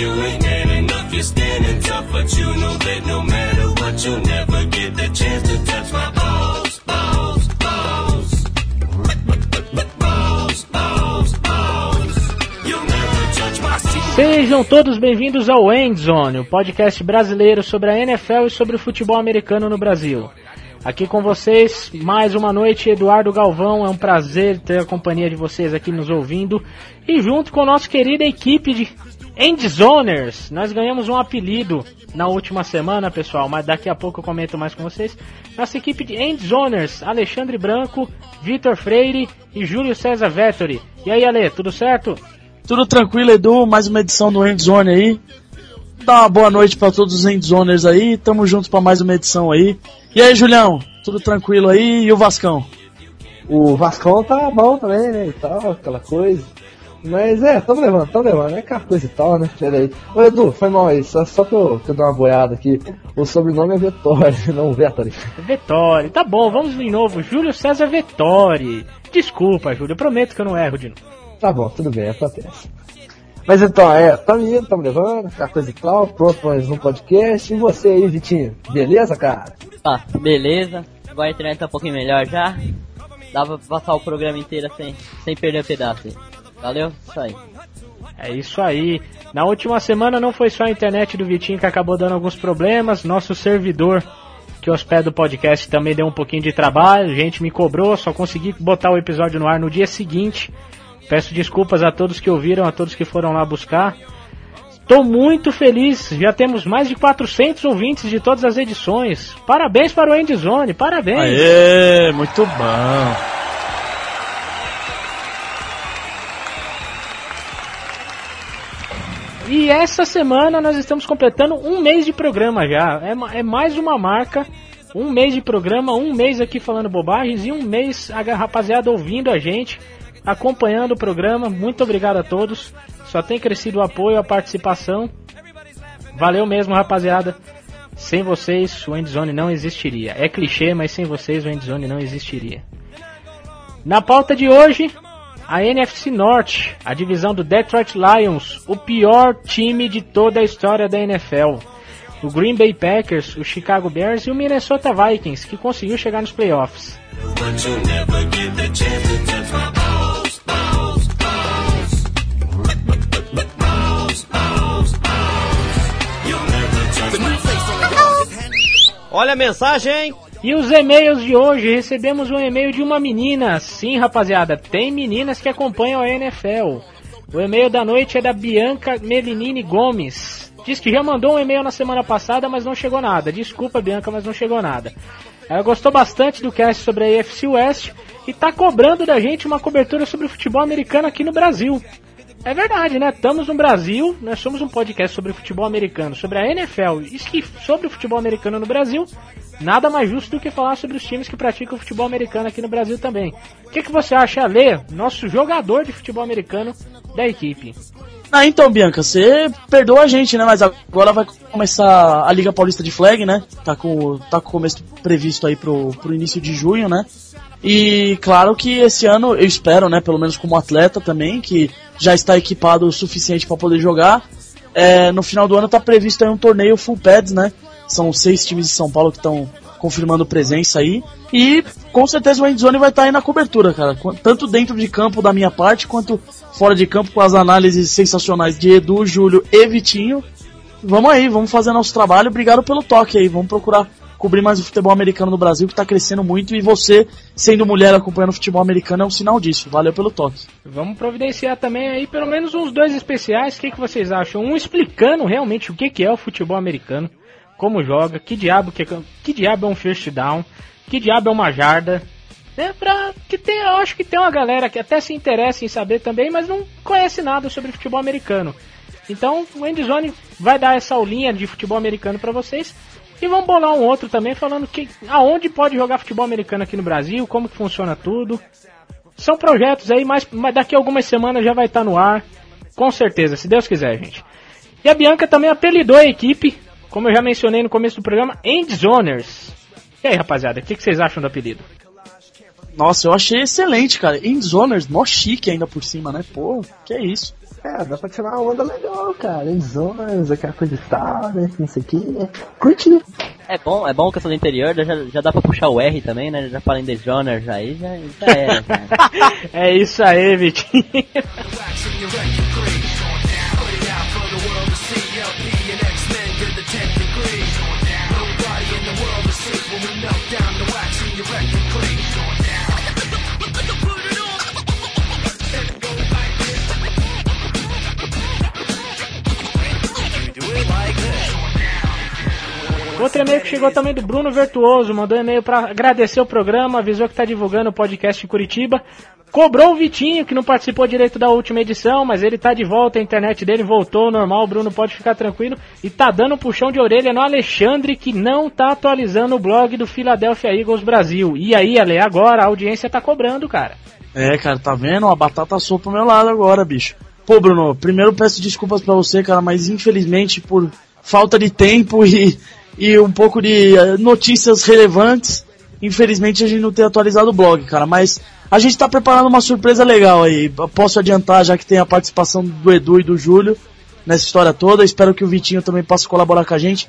you ain't man enough. You're standing tough, but you know that no matter what, you'll never get the chance to touch my balls, balls, balls. Balls, balls, balls. You'll never touch my Sejam todos bem-vindos ao Endzone, o podcast brasileiro sobre a NFL e sobre o futebol americano no Brasil. Aqui com vocês, mais uma noite, Eduardo Galvão. É um prazer ter a companhia de vocês aqui nos ouvindo. E junto com a nossa querida equipe de Endzoners, nós ganhamos um apelido na última semana, pessoal, mas daqui a pouco eu comento mais com vocês. Nossa equipe de Endzoners, Alexandre Branco, Vitor Freire e Júlio César Vettori. E aí, Ale, tudo certo? Tudo tranquilo, Edu? Mais uma edição do Endzone aí. Dá uma boa noite para todos os Endzoners aí. Tamo juntos para mais uma edição aí. E aí, Julião? Tudo tranquilo aí? E o Vascão? O Vascão tá bom também, né? E tal, aquela coisa. Mas é, tamo levando, tamo levando, é aquela coisa e tal, né? Pera aí. Ô Edu, foi mal aí, só, só que, eu, eu dou uma boiada aqui. O sobrenome é Vettori, não Vettori. Vettori, tá bom, vamos de novo. Júlio César Vettori. Desculpa, Júlio, eu prometo que eu não erro de novo. Tá bom, tudo bem, acontece. Mas então, é, tamo indo, tamo levando, aquela coisa e tal, pronto pra mais um podcast. E você aí, Vitinho? Beleza, cara? Tá, beleza. Agora a internet tá um pouquinho melhor já. Dá pra passar o programa inteiro sem, sem perder um pedaço. Valeu? Isso aí. É isso aí. Na última semana não foi só a internet do Vitinho que acabou dando alguns problemas. Nosso servidor que hospeda o podcast também deu um pouquinho de trabalho. Gente me cobrou, só consegui botar o episódio no ar no dia seguinte. Peço desculpas a todos que ouviram, a todos que foram lá buscar. Estou muito feliz, já temos mais de 400 ouvintes de todas as edições. Parabéns para o Endzone, parabéns. Aê, muito bom. E essa semana nós estamos completando um mês de programa já. É, é mais uma marca. Um mês de programa, um mês aqui falando bobagens e um mês a rapaziada ouvindo a gente, acompanhando o programa. Muito obrigado a todos. Só tem crescido o apoio, a participação. Valeu mesmo, rapaziada. Sem vocês, o Endzone não existiria. É clichê, mas sem vocês, o Endzone não existiria. Na pauta de hoje, a NFC Norte, a divisão do Detroit Lions, o pior time de toda a história da NFL. O Green Bay Packers, o Chicago Bears e o Minnesota Vikings, que conseguiu chegar nos playoffs. Olha a mensagem! E os e-mails de hoje, recebemos um e-mail de uma menina. Sim, rapaziada, tem meninas que acompanham a NFL. O e-mail da noite é da Bianca Melinini Gomes. Diz que já mandou um e-mail na semana passada, mas não chegou nada. Desculpa, Bianca, mas não chegou nada. Ela gostou bastante do cast sobre a AFC West e tá cobrando da gente uma cobertura sobre o futebol americano aqui no Brasil. É verdade, né? Estamos no Brasil, nós somos um podcast sobre futebol americano, sobre a NFL e sobre o futebol americano no Brasil. Nada mais justo do que falar sobre os times que praticam futebol americano aqui no Brasil também. O que, que você acha, Lê, nosso jogador de futebol americano da equipe? Ah, então, Bianca, você perdoa a gente, né? Mas agora vai começar a Liga Paulista de Flag, né? Tá com, tá com o começo previsto aí pro, pro início de junho, né? E claro que esse ano eu espero, né? Pelo menos como atleta também, que já está equipado o suficiente para poder jogar. É, no final do ano tá previsto um torneio full pads, né? São seis times de São Paulo que estão confirmando presença aí. E com certeza o Endzone vai estar aí na cobertura, cara. Tanto dentro de campo da minha parte, quanto fora de campo com as análises sensacionais de Edu, Júlio e Vitinho. Vamos aí, vamos fazer nosso trabalho. Obrigado pelo toque aí. Vamos procurar cobrir mais o futebol americano no Brasil, que tá crescendo muito. E você, sendo mulher acompanhando o futebol americano, é um sinal disso. Valeu pelo toque. Vamos providenciar também aí pelo menos uns dois especiais. O que, que vocês acham? Um explicando realmente o que, que é o futebol americano, como joga, que diabo que, é- que diabo é um first down, que diabo é uma jarda. Né, pra que tem, eu acho que tem uma galera que até se interessa em saber também, mas não conhece nada sobre futebol americano. Então o Endzone vai dar essa aulinha de futebol americano pra vocês. E vamos bolar um outro também falando que aonde pode jogar futebol americano aqui no Brasil, como que funciona tudo. São projetos aí, mas, mas daqui a algumas semanas já vai estar no ar. Com certeza, se Deus quiser, gente. E a Bianca também apelidou a equipe, como eu já mencionei no começo do programa, Endzoners. E aí, rapaziada, o que, que vocês acham do apelido? Nossa, eu achei excelente, cara. Endzoners, mó chique ainda por cima, né? Pô, que é isso. É, dá pra tirar uma onda legal, cara. Em zonas, aquela coisa e tal, né? Não sei o que. Curti. É bom, é bom que eu sou do interior, já, já dá pra puxar o R também, né? Já falei em The Johners aí, já, já era, cara. É isso aí, Vitinho. E-mail que chegou também do Bruno Virtuoso, mandou e-mail pra agradecer o programa, avisou que tá divulgando o podcast em Curitiba. Cobrou o Vitinho, que não participou direito da última edição, mas ele tá de volta, a internet dele voltou normal, o Bruno pode ficar tranquilo. E tá dando um puxão de orelha no Alexandre, que não tá atualizando o blog do Philadelphia Eagles Brasil. E aí, Ale, agora a audiência tá cobrando, cara. É, cara, tá vendo? A batata assou pro meu lado agora, bicho. Pô, Bruno, primeiro peço desculpas pra você, cara, mas infelizmente por falta de tempo e, e um pouco de eh, notícias relevantes, infelizmente a gente não tem atualizado o blog, cara, mas a gente tá preparando uma surpresa legal aí. Posso adiantar, já que tem a participação do Edu e do Júlio nessa história toda. Espero que o Vitinho também possa colaborar com a gente.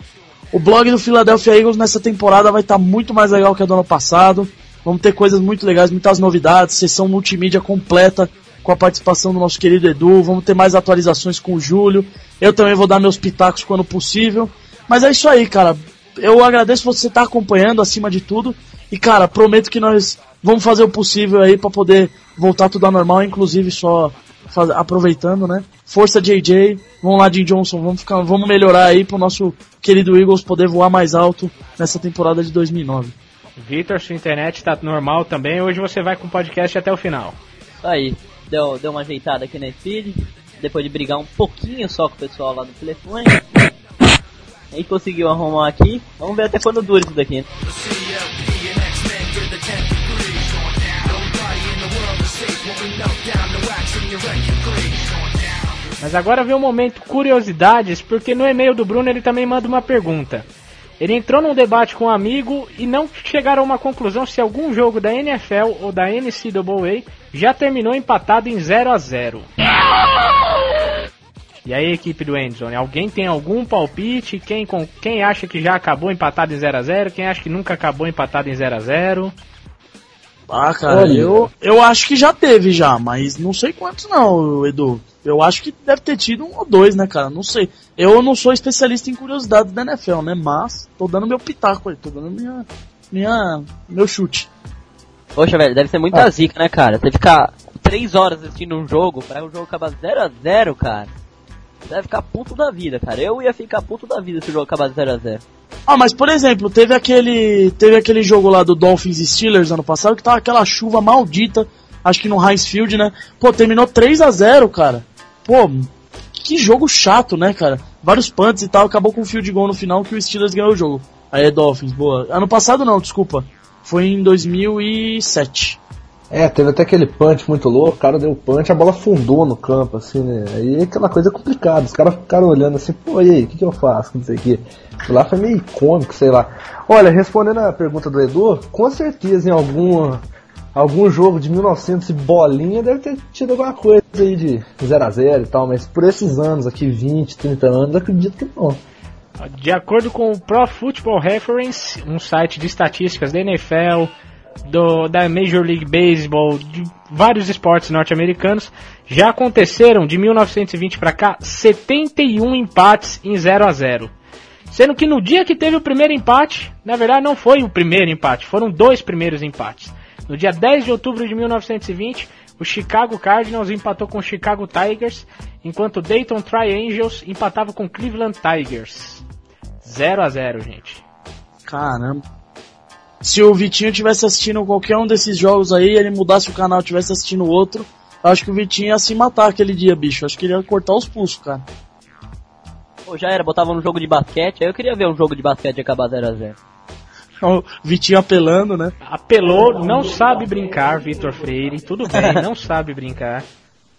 O blog do Philadelphia Eagles nessa temporada vai estar muito mais legal que a do ano passado. Vamos ter coisas muito legais, muitas novidades, sessão multimídia completa com a participação do nosso querido Edu. Vamos ter mais atualizações com o Júlio. Eu também vou dar meus pitacos quando possível. Mas é isso aí, cara. Eu agradeço você estar acompanhando acima de tudo. E, cara, prometo que nós vamos fazer o possível aí para poder voltar tudo ao normal, inclusive só faz- aproveitando, né? Força JJ, vamos lá, Jim Johnson, vamos, ficar, vamos melhorar aí pro nosso querido Eagles poder voar mais alto nessa temporada de 2009. Vitor, sua internet tá normal também. Hoje você vai com o podcast até o final. Isso aí, deu, deu uma ajeitada aqui na feed, depois de brigar um pouquinho só com o pessoal lá do telefone. Aí conseguiu arrumar aqui. Vamos ver até quando dura isso daqui. Mas agora vem o momento curiosidades, porque no e-mail do Bruno ele também manda uma pergunta. Ele entrou num debate com um amigo e não chegaram a uma conclusão se algum jogo da NFL ou da NCAA já terminou empatado em 0 a 0 E aí, equipe do Endzone, alguém tem algum palpite? Quem, com, quem acha que já acabou empatado em 0 a 0 Quem acha que nunca acabou empatado em 0 a 0 Ah, cara, Olha. eu, eu acho que já teve já, mas não sei quantos não, Edu. Eu acho que deve ter tido um ou dois, né, cara? Não sei. Eu não sou especialista em curiosidades da NFL, né? Mas tô dando meu pitaco aí, tô dando minha, minha, meu chute. Poxa, velho, deve ser muita zica, né, cara? Você ficar 3 horas assistindo um jogo, pra o jogo acabar 0x0, cara. Você deve ficar puto da vida, cara. Eu ia ficar puto da vida se o jogo acabar 0x0. Ah, mas por exemplo, teve aquele, teve aquele jogo lá do Dolphins e Steelers ano passado que tava aquela chuva maldita, acho que no Heinz Field, né? Pô, terminou 3 a 0 cara. Pô, que jogo chato, né, cara? Vários punts e tal, acabou com um field goal no final que o Steelers ganhou o jogo. Aí é Dolphins, boa. Ano passado não, desculpa. Foi em 2007. É, teve até aquele punch muito louco, o cara deu punch, a bola fundou no campo, assim, né? Aí é aquela coisa complicada, os caras ficaram olhando assim, pô, e aí, o que, que eu faço isso aqui? Aquilo Lá foi meio icônico, sei lá. Olha, respondendo a pergunta do Edu, com certeza em algum, algum jogo de 1900 e bolinha deve ter tido alguma coisa aí de 0x0 e tal, mas por esses anos aqui, 20, 30 anos, acredito que não. De acordo com o Pro Football Reference, um site de estatísticas da NFL, do, da Major League Baseball, de vários esportes norte-americanos, já aconteceram de 1920 para cá 71 empates em 0 a 0. Sendo que no dia que teve o primeiro empate, na verdade não foi o primeiro empate, foram dois primeiros empates. No dia 10 de outubro de 1920, o Chicago Cardinals empatou com o Chicago Tigers, enquanto o Dayton Tri-Angels empatava com o Cleveland Tigers. 0 a 0 gente. Caramba. Se o Vitinho tivesse assistindo qualquer um desses jogos aí, ele mudasse o canal e tivesse assistindo outro, eu acho que o Vitinho ia se matar aquele dia, bicho. Acho que ele ia cortar os pulsos, cara. Pô, já era, botava no jogo de basquete, aí eu queria ver um jogo de basquete acabar 0x0. O Vitinho apelando, né? Apelou, não sabe brincar, Vitor Freire. Tudo bem, não sabe brincar.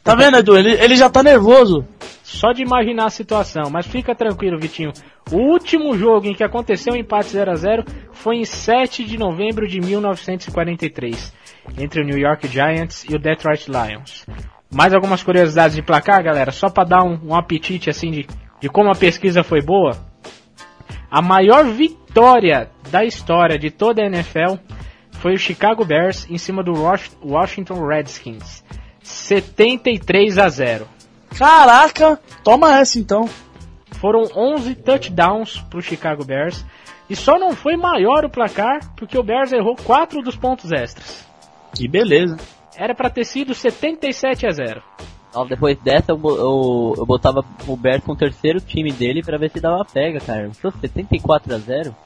Tá vendo, Edu? Ele, ele já tá nervoso. Só de imaginar a situação, mas fica tranquilo, Vitinho. O último jogo em que aconteceu o empate 0 a 0 foi em 7 de novembro de 1943. entre o New York Giants e o Detroit Lions. Mais algumas curiosidades de placar, galera, só para dar um, um apetite assim de, de como a pesquisa foi boa. A maior vitória da história de toda a NFL foi o Chicago Bears em cima do Wash- Washington Redskins. 73 a 0. Caraca, toma essa então. Foram 11 touchdowns para o Chicago Bears. E só não foi maior o placar porque o Bears errou 4 dos pontos extras. Que beleza. Era para ter sido 77 a 0. Ó, Depois dessa, eu, eu, eu botava o Bears com o terceiro time dele pra ver se dava pega, cara. Foi 74 a 0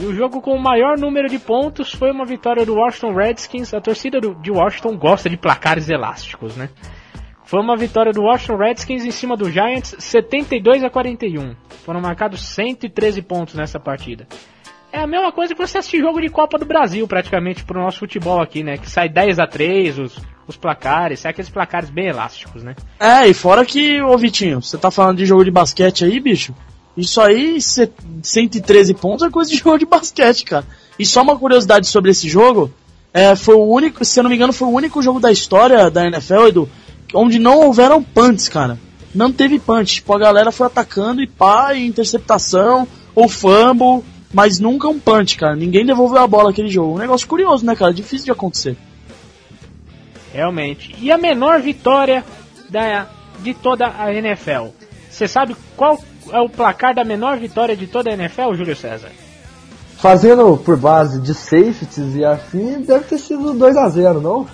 E o jogo com o maior número de pontos foi uma vitória do Washington Redskins. A torcida do- de Washington gosta de placares elásticos, né? Foi uma vitória do Washington Redskins em cima do Giants, 72 a 41. Foram marcados 113 pontos nessa partida. É a mesma coisa que você assistir jogo de Copa do Brasil, praticamente, pro nosso futebol aqui, né? Que sai 10 a 3 os, os placares, sai aqueles placares bem elásticos, né? É, e fora que, ô Vitinho, você tá falando de jogo de basquete aí, bicho? Isso aí, cê- 113 pontos é coisa de jogo de basquete, cara. E só uma curiosidade sobre esse jogo, é, foi o único, se eu não me engano, foi o único jogo da história da NFL, Edu, onde não houveram punts, cara. Não teve punch. Tipo, a galera foi atacando e pá, e interceptação, ou fumble, mas nunca um punch, cara. Ninguém devolveu a bola aquele jogo. Um negócio curioso, né, cara? Difícil de acontecer. Realmente. E a menor vitória da, de toda a NFL? Você sabe qual é o placar da menor vitória de toda a NFL, Júlio César? Fazendo por base de safeties e afim, deve ter sido 2x0, não?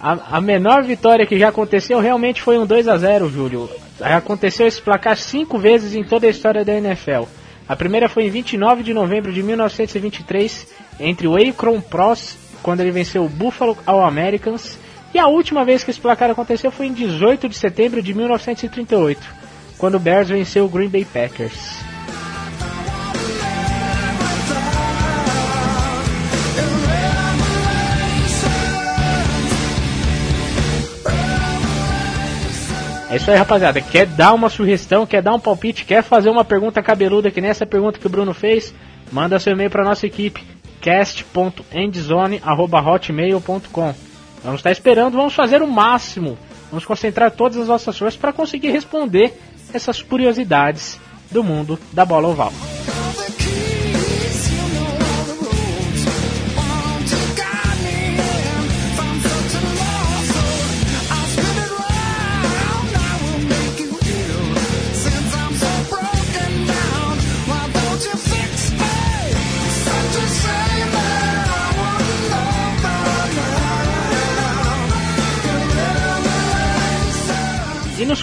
A, a menor vitória que já aconteceu realmente foi um 2 a 0 Júlio. Aconteceu esse placar cinco vezes em toda a história da NFL. A primeira foi em 29 de novembro de 1923, entre o Akron Pros, quando ele venceu o Buffalo All Americans. E a última vez que esse placar aconteceu foi em 18 de setembro de 1938, quando o Bears venceu o Green Bay Packers. É isso aí, rapaziada. Quer dar uma sugestão, quer dar um palpite, quer fazer uma pergunta cabeluda que nessa pergunta que o Bruno fez? Manda seu e-mail para nossa equipe cast.endzone@hotmail.com. Vamos estar esperando, vamos fazer o máximo. Vamos concentrar todas as nossas forças para conseguir responder essas curiosidades do mundo da bola oval.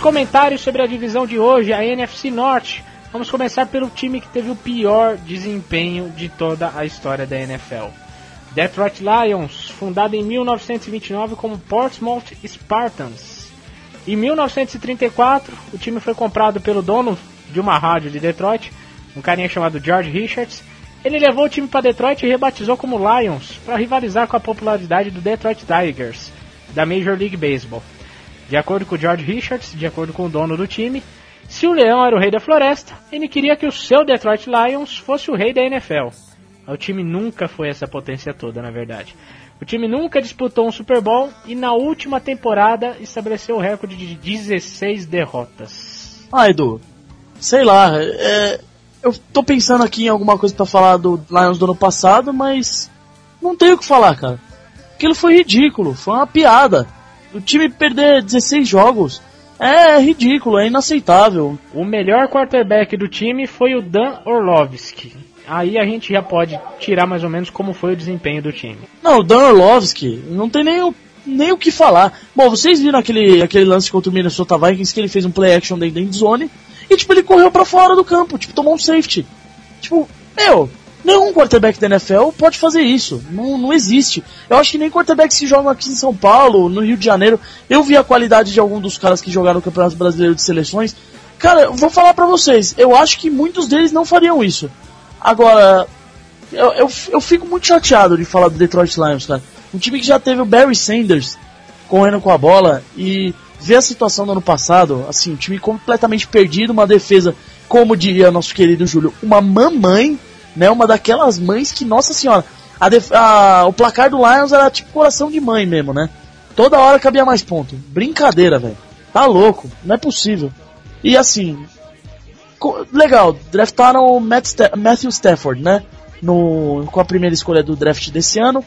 Comentários sobre a divisão de hoje, a NFC Norte, vamos começar pelo time que teve o pior desempenho de toda a história da NFL. Detroit Lions, fundado em 1929 como Portsmouth Spartans. Em 1934, o time foi comprado pelo dono de uma rádio de Detroit, um carinha chamado George Richards. Ele levou o time para Detroit e rebatizou como Lions, para rivalizar com a popularidade do Detroit Tigers, da Major League Baseball. De acordo com George Richards, de acordo com o dono do time, se o leão era o rei da floresta, ele queria que o seu Detroit Lions fosse o rei da NFL. O time nunca foi essa potência toda, na verdade. O time nunca disputou um Super Bowl e na última temporada estabeleceu o recorde de 16 derrotas. Ah, Edu, sei lá, é, eu tô pensando aqui em alguma coisa pra falar do Lions do ano passado, mas não tenho o que falar, cara. Aquilo foi ridículo, foi uma piada. O time perder 16 jogos é ridículo, é inaceitável. O melhor quarterback do time foi o Dan Orlovsky. Aí a gente já pode tirar mais ou menos como foi o desempenho do time. Não, o Dan Orlovsky, não tem nem o, nem o que falar. Bom, vocês viram aquele, aquele lance contra o Minnesota Vikings que ele fez um play action dentro da endzone e, tipo, ele correu pra fora do campo, tipo, tomou um safety. Tipo, meu, nenhum quarterback da NFL pode fazer isso. Não, não existe. Eu acho que nem quarterbacks que jogam aqui em São Paulo, no Rio de Janeiro. Eu vi a qualidade de alguns dos caras que jogaram no Campeonato Brasileiro de Seleções. Cara, vou falar pra vocês, eu acho que muitos deles não fariam isso. Agora, eu, eu, eu fico muito chateado de falar do Detroit Lions, cara. Um time que já teve o Barry Sanders correndo com a bola e ver a situação do ano passado, assim, um time completamente perdido, uma defesa, como diria nosso querido Júlio, uma mamãe, né? Uma daquelas mães que, nossa senhora, a def- a- o placar do Lions era tipo coração de mãe mesmo, né? Toda hora cabia mais ponto. Brincadeira, velho. Tá louco, não é possível. E assim, co- legal, draftaram o Matt Sta- Matthew Stafford, né? No, com a primeira escolha do draft desse ano.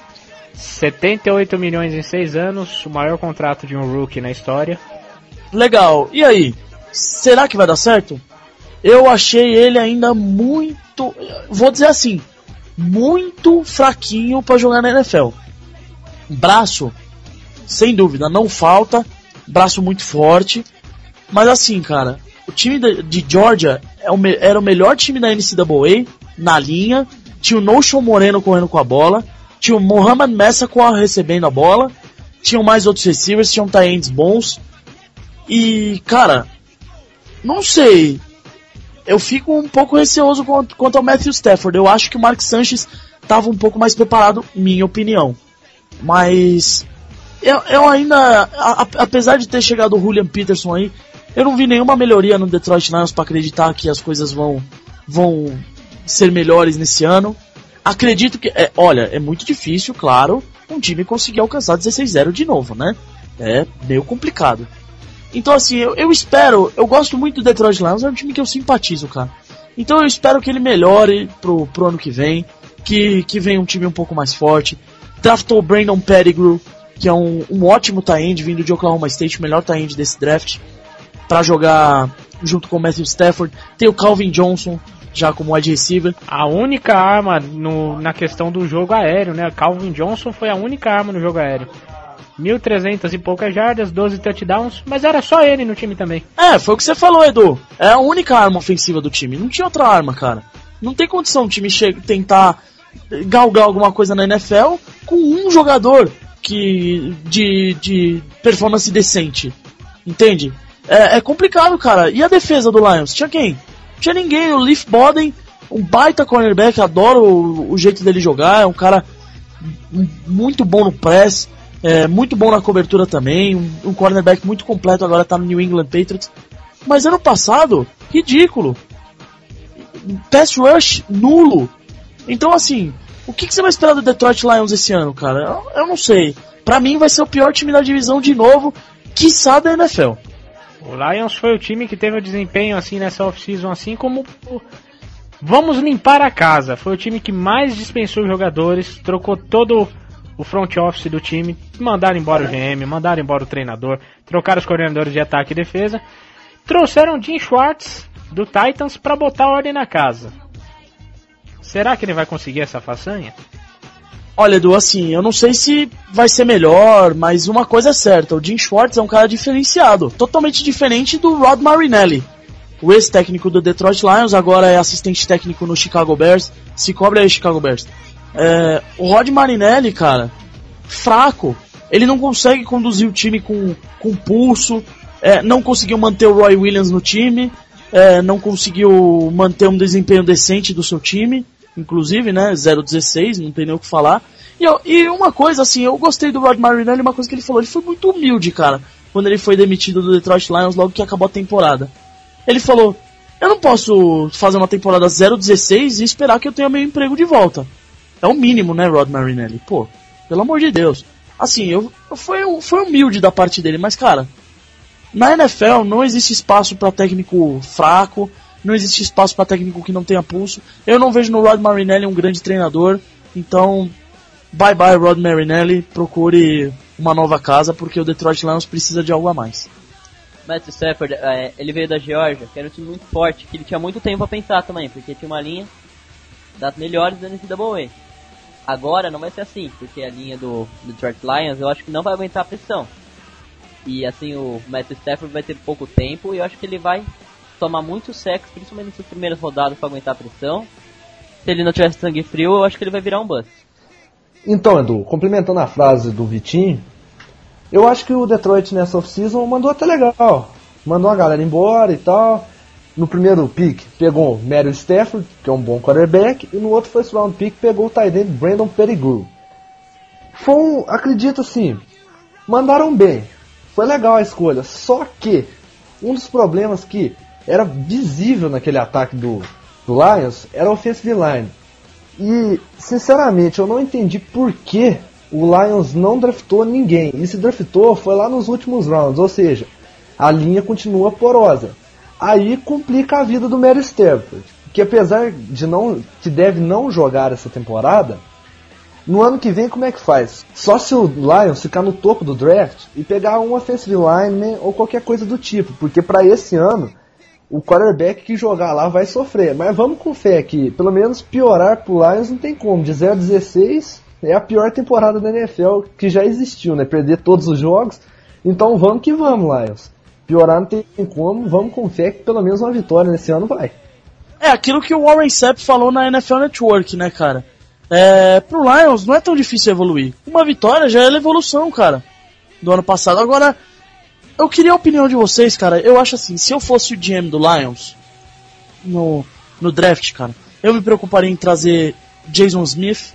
78 milhões em 6 anos, o maior contrato de um rookie na história. Legal, e aí? Será que vai dar certo? Eu achei ele ainda muito. Vou dizer assim, muito fraquinho pra jogar na NFL. Braço, sem dúvida, não falta. Braço muito forte. Mas assim, cara, o time de, Georgia é era o melhor time da NCAA na linha. Tinha o Notion Moreno correndo com a bola. Tinha o Mohamed Messa recebendo a bola. Tinham mais outros receivers, tinham tight bons. E, cara, não sei. Eu fico um pouco receoso quanto, quanto ao Matthew Stafford. Eu acho que o Mark Sanchez estava um pouco mais preparado, minha opinião. Mas eu, eu ainda, a- apesar de ter chegado o Julian Peterson aí, eu não vi nenhuma melhoria no Detroit Lions para acreditar que as coisas vão, vão ser melhores nesse ano. Acredito que, é, olha, é muito difícil, claro, um time conseguir alcançar 16-0 de novo, né? É meio complicado. Então, assim, eu, eu espero, eu gosto muito do Detroit Lions, é um time que eu simpatizo, cara. Então eu espero que ele melhore pro, pro ano que vem, que, que venha um time um pouco mais forte. Draftou o Brandon Pettigrew, que é um, um ótimo tie-end vindo de Oklahoma State, o melhor tie-end desse draft, para jogar junto com o Matthew Stafford. Tem o Calvin Johnson, já como wide receiver. A única arma no- na questão do jogo aéreo, né? Calvin Johnson foi a única arma no jogo aéreo. 1.300 e poucas jardas, 12 touchdowns, mas era só ele no time também. É, foi o que você falou, Edu. É a única arma ofensiva do time. Não tinha outra arma, cara. Não tem condição o time tentar galgar alguma coisa na NFL com um jogador que de, de performance decente. Entende? É, é complicado, cara. E a defesa do Lions? Tinha quem? Tinha ninguém. O Leaf Boden, um baita cornerback, adoro o, o jeito dele jogar. É um cara muito bom no press, é, muito bom na cobertura também. Um, um cornerback muito completo, agora tá no New England Patriots. Mas ano passado, ridículo. Pass rush nulo. Então, assim, o que, que você vai esperar do Detroit Lions esse ano, cara? Eu, eu não sei. Pra mim, vai ser o pior time da divisão de novo, quiçá da NFL. O Lions foi o time que teve o desempenho assim nessa off-season, assim como vamos limpar a casa. Foi o time que mais dispensou jogadores, trocou todo o front office do time, mandaram embora o GM, mandaram embora o treinador, trocaram os coordenadores de ataque e defesa, trouxeram Jim Schwartz do Titans para botar ordem na casa. Será que ele vai conseguir essa façanha? Olha, Edu, assim, eu não sei se vai ser melhor, mas uma coisa é certa, o Jim Schwartz é um cara diferenciado, totalmente diferente do Rod Marinelli. O ex-técnico do Detroit Lions, agora é assistente técnico no Chicago Bears, se cobra aí Chicago Bears. É, o Rod Marinelli, cara, fraco. Ele não consegue conduzir o time com, com pulso, é, não conseguiu manter o Roy Williams no time, é, não conseguiu manter um desempenho decente do seu time, inclusive, né, 0-16, não tem nem o que falar. E, eu- e uma coisa, assim, eu gostei do Rod Marinelli, uma coisa que ele falou, ele foi muito humilde, cara, quando ele foi demitido do Detroit Lions logo que acabou a temporada. Ele falou, eu não posso fazer uma temporada 0-16 e esperar que eu tenha meu emprego de volta. É o mínimo, né, Rod Marinelli? Pô, pelo amor de Deus. Assim, eu, eu foi, foi humilde da parte dele, mas cara, na NFL não existe espaço para técnico fraco, não existe espaço para técnico que não tenha pulso. Eu não vejo no Rod Marinelli um grande treinador, então bye bye Rod Marinelli, procure uma nova casa porque o Detroit Lions precisa de algo a mais. Matthew Stafford, é, ele veio da Georgia, que era um time muito forte, que ele tinha muito tempo pra pensar também, porque tinha uma linha das melhores da NCAA. Agora não vai ser assim, porque a linha do Detroit Lions eu acho que não vai aguentar a pressão. E assim, o Matthew Stafford vai ter pouco tempo e eu acho que ele vai tomar muito sexo, principalmente nessas primeiras rodadas pra aguentar a pressão. Se ele não tiver sangue frio, eu acho que ele vai virar um bust. Então, Edu, complementando a frase do Vitinho, eu acho que o Detroit nessa off-season mandou até legal. Mandou a galera embora e tal. No primeiro pick pegou o Matthew Stafford, que é um bom quarterback, e no outro first round pick pegou o tight end Brandon Pettigrew. Foi um, acredito assim, mandaram bem. Foi legal a escolha, só que um dos problemas que era visível naquele ataque do, do Lions era a offensive line. E, sinceramente, eu não entendi por que o Lions não draftou ninguém. E se draftou foi lá nos últimos rounds, ou seja, a linha continua porosa. Aí complica a vida do Mary Stafford, que apesar de não que deve não jogar essa temporada, no ano que vem como é que faz? Só se o Lions ficar no topo do draft e pegar um offensive lineman ou qualquer coisa do tipo, porque para esse ano o quarterback que jogar lá vai sofrer. Mas vamos com fé que pelo menos piorar pro Lions não tem como. De 0 a 16 é a pior temporada da NFL que já existiu, né? Perder todos os jogos. Então vamos que vamos, Lions. Piorar não tem como, vamos fé que pelo menos uma vitória nesse ano vai. É aquilo que o Warren Sapp falou na NFL Network, né, cara? É, pro Lions não é tão difícil evoluir. Uma vitória já é a evolução, cara, do ano passado. Agora, eu queria a opinião de vocês, cara. Eu acho assim, se eu fosse o GM do Lions no, no draft, cara, eu me preocuparia em trazer Jason Smith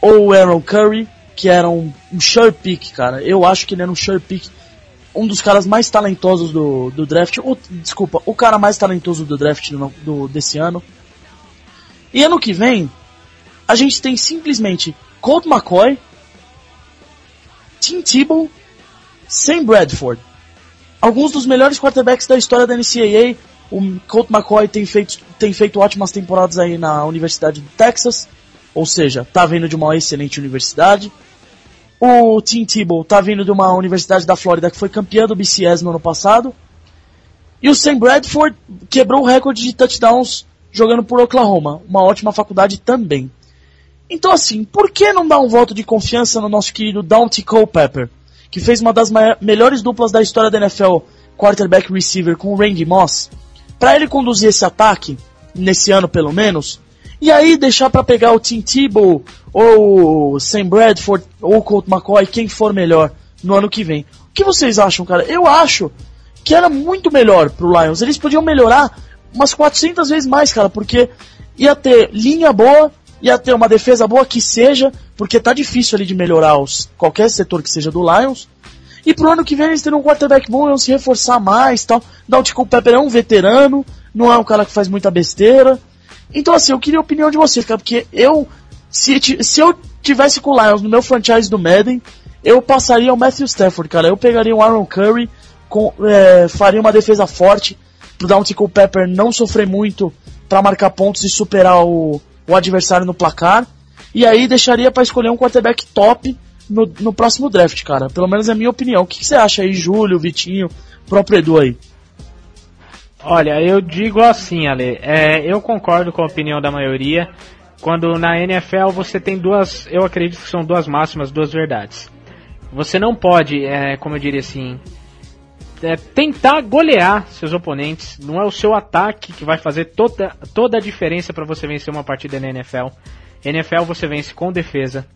ou Aaron Curry, que era um, um sure pick, cara. Eu acho que ele era um sure pick um dos caras mais talentosos do, do draft. O, desculpa, o cara mais talentoso do draft do, do, desse ano. E ano que vem, a gente tem simplesmente Colt McCoy, Tim Tebow, Sam Bradford. Alguns dos melhores quarterbacks da história da NCAA. O Colt McCoy tem feito, tem feito ótimas temporadas aí na Universidade do Texas. Ou seja, tá vindo de uma excelente universidade. O Tim Tebow tá vindo de uma universidade da Flórida que foi campeã do BCS no ano passado. E o Sam Bradford quebrou o recorde de touchdowns jogando por Oklahoma, uma ótima faculdade também. Então assim, por que não dar um voto de confiança no nosso querido Dante Culpepper, que fez uma das melhores duplas da história da NFL, quarterback receiver com o Randy Moss, para ele conduzir esse ataque, nesse ano pelo menos, e aí deixar para pegar o Tim Tebow ou o Sam Bradford ou o Colt McCoy, quem for melhor no ano que vem. O que vocês acham, cara? Eu acho que era muito melhor pro Lions. Eles podiam melhorar umas 400 vezes mais, cara, porque ia ter linha boa, ia ter uma defesa boa que seja, porque tá difícil ali de melhorar os, qualquer setor que seja do Lions. E pro ano que vem eles terão um quarterback bom, iam se reforçar mais tal. Dalton Pepper é um veterano, não é um cara que faz muita besteira. Então, assim, eu queria a opinião de vocês, cara, porque eu, se, se eu tivesse com o Lions no meu franchise do Madden, eu passaria o Matthew Stafford, cara. Eu pegaria o Aaron Curry, com, é, faria uma defesa forte, pro Dante Pepper não sofrer muito para marcar pontos e superar o, o adversário no placar. E aí deixaria para escolher um quarterback top no, no próximo draft, cara. Pelo menos é a minha opinião. O que, que você acha aí, Júlio, Vitinho, próprio Edu aí? Olha, eu digo assim, Ale, é, eu concordo com a opinião da maioria. Quando na NFL você tem duas, eu acredito que são duas máximas, duas verdades. Você não pode, é, como eu diria assim, é, tentar golear seus oponentes. Não é o seu ataque que vai fazer toda, toda a diferença para você vencer uma partida na NFL. NFL você vence com defesa.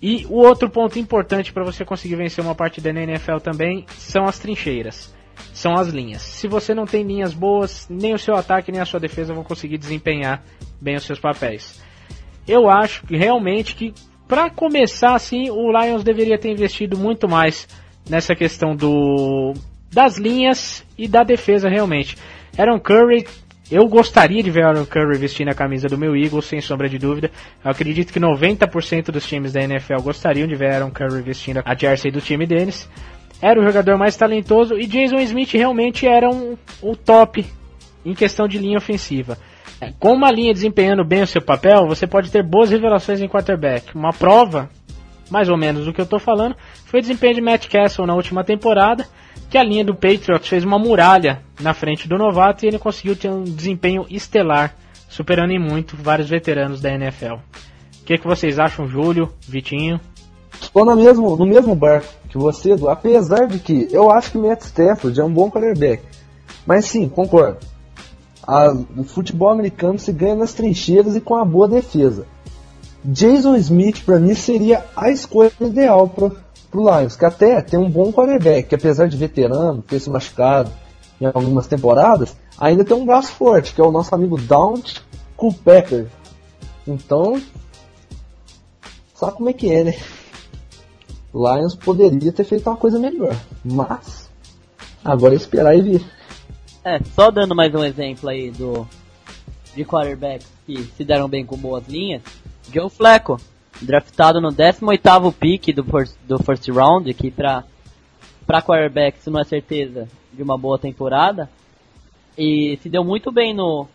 E o outro ponto importante para você conseguir vencer uma partida na NFL também são as trincheiras são as linhas. Se você não tem linhas boas, nem o seu ataque nem a sua defesa vão conseguir desempenhar bem os seus papéis. Eu acho que realmente que para começar assim, o Lions deveria ter investido muito mais nessa questão do das linhas e da defesa realmente. Aaron Curry, eu gostaria de ver Aaron Curry vestindo a camisa do meu Eagles, sem sombra de dúvida. Eu acredito que 90% dos times da NFL gostariam de ver Aaron Curry vestindo a jersey do time deles era o jogador mais talentoso e Jason Smith realmente era um, o top em questão de linha ofensiva. É, com uma linha desempenhando bem o seu papel, você pode ter boas revelações em quarterback. Uma prova, mais ou menos do que eu estou falando, foi o desempenho de Matt Castle na última temporada, que a linha do Patriots fez uma muralha na frente do novato e ele conseguiu ter um desempenho estelar, superando em muito vários veteranos da NFL. O que, que vocês acham, Júlio, Vitinho? Estou no mesmo, no mesmo barco que você, Edu, apesar de que eu acho que Matt Stafford é um bom quarterback. Mas sim, concordo. A, o futebol americano se ganha nas trincheiras e com a boa defesa. Jason Smith, para mim, seria a escolha ideal pro, pro Lions, que até tem um bom quarterback, que apesar de veterano, ter se machucado em algumas temporadas, ainda tem um braço forte, que é o nosso amigo Daunt Culpepper. Então, sabe como é que é, né? Lions poderia ter feito uma coisa melhor. Mas, agora é esperar e ver. É, só dando mais um exemplo aí do de quarterbacks que se deram bem com boas linhas, Joe Flacco, draftado no 18º pick do first, do first round, que pra, pra quarterback isso não é certeza de uma boa temporada, e se deu muito bem no,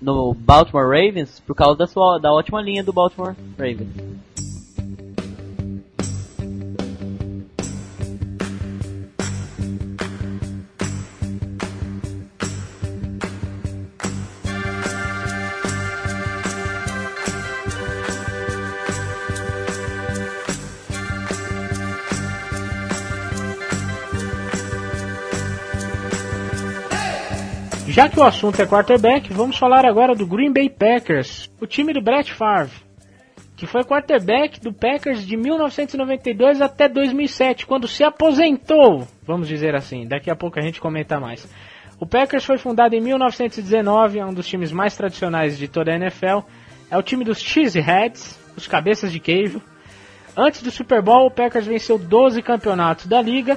no Baltimore Ravens por causa da, sua, da ótima linha do Baltimore Ravens. Já que o assunto é quarterback, vamos falar agora do Green Bay Packers, o time do Brett Favre, que foi quarterback do Packers de 1992 até 2007, quando se aposentou, vamos dizer assim. Daqui a pouco a gente comenta mais. O Packers foi fundado em 1919, é um dos times mais tradicionais de toda a NFL. É o time dos Cheeseheads, os cabeças de queijo. Antes do Super Bowl, o Packers venceu 12 campeonatos da liga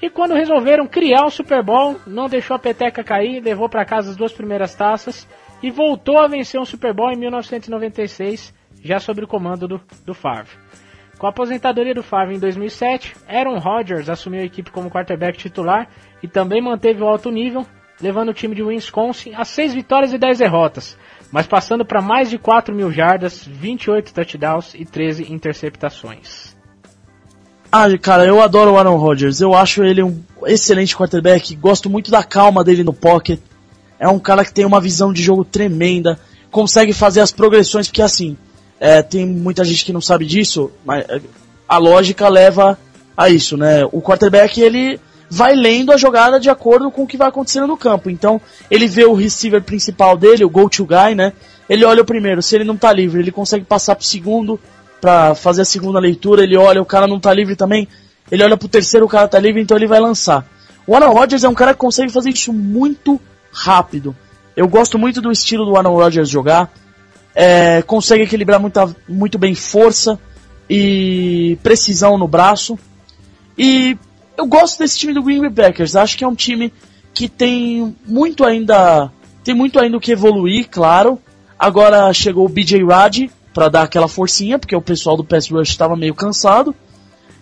e quando resolveram criar o Super Bowl, não deixou a peteca cair, levou para casa as duas primeiras taças e voltou a vencer um Super Bowl em 1996, já sob o comando do, do Favre. Com a aposentadoria do Favre em 2007, Aaron Rodgers assumiu a equipe como quarterback titular e também manteve o alto nível, levando o time de Wisconsin a 6 vitórias e 10 derrotas, mas passando para mais de 4 mil jardas, 28 touchdowns e 13 interceptações. Ah, cara, eu adoro o Aaron Rodgers. Eu acho ele um excelente quarterback. Gosto muito da calma dele no pocket. É um cara que tem uma visão de jogo tremenda. Consegue fazer as progressões, porque assim, é, tem muita gente que não sabe disso, mas é, a lógica leva a isso, né? O quarterback, ele vai lendo a jogada de acordo com o que vai acontecendo no campo. Então, ele vê o receiver principal dele, o go-to guy, né? Ele olha o primeiro, se ele não tá livre, ele consegue passar pro segundo, para fazer a segunda leitura, ele olha, o cara não tá livre também, ele olha pro terceiro, o cara tá livre, então ele vai lançar. O Aaron Rodgers é um cara que consegue fazer isso muito rápido. Eu gosto muito do estilo do Aaron Rodgers jogar. É, consegue equilibrar muita, muito bem força e precisão no braço. E eu gosto desse time do Green Bay Packers. Acho que é um time que tem muito ainda tem muito ainda o que evoluir, claro. Agora chegou o BJ Raj, para dar aquela forcinha, porque o pessoal do Pass Rush estava meio cansado.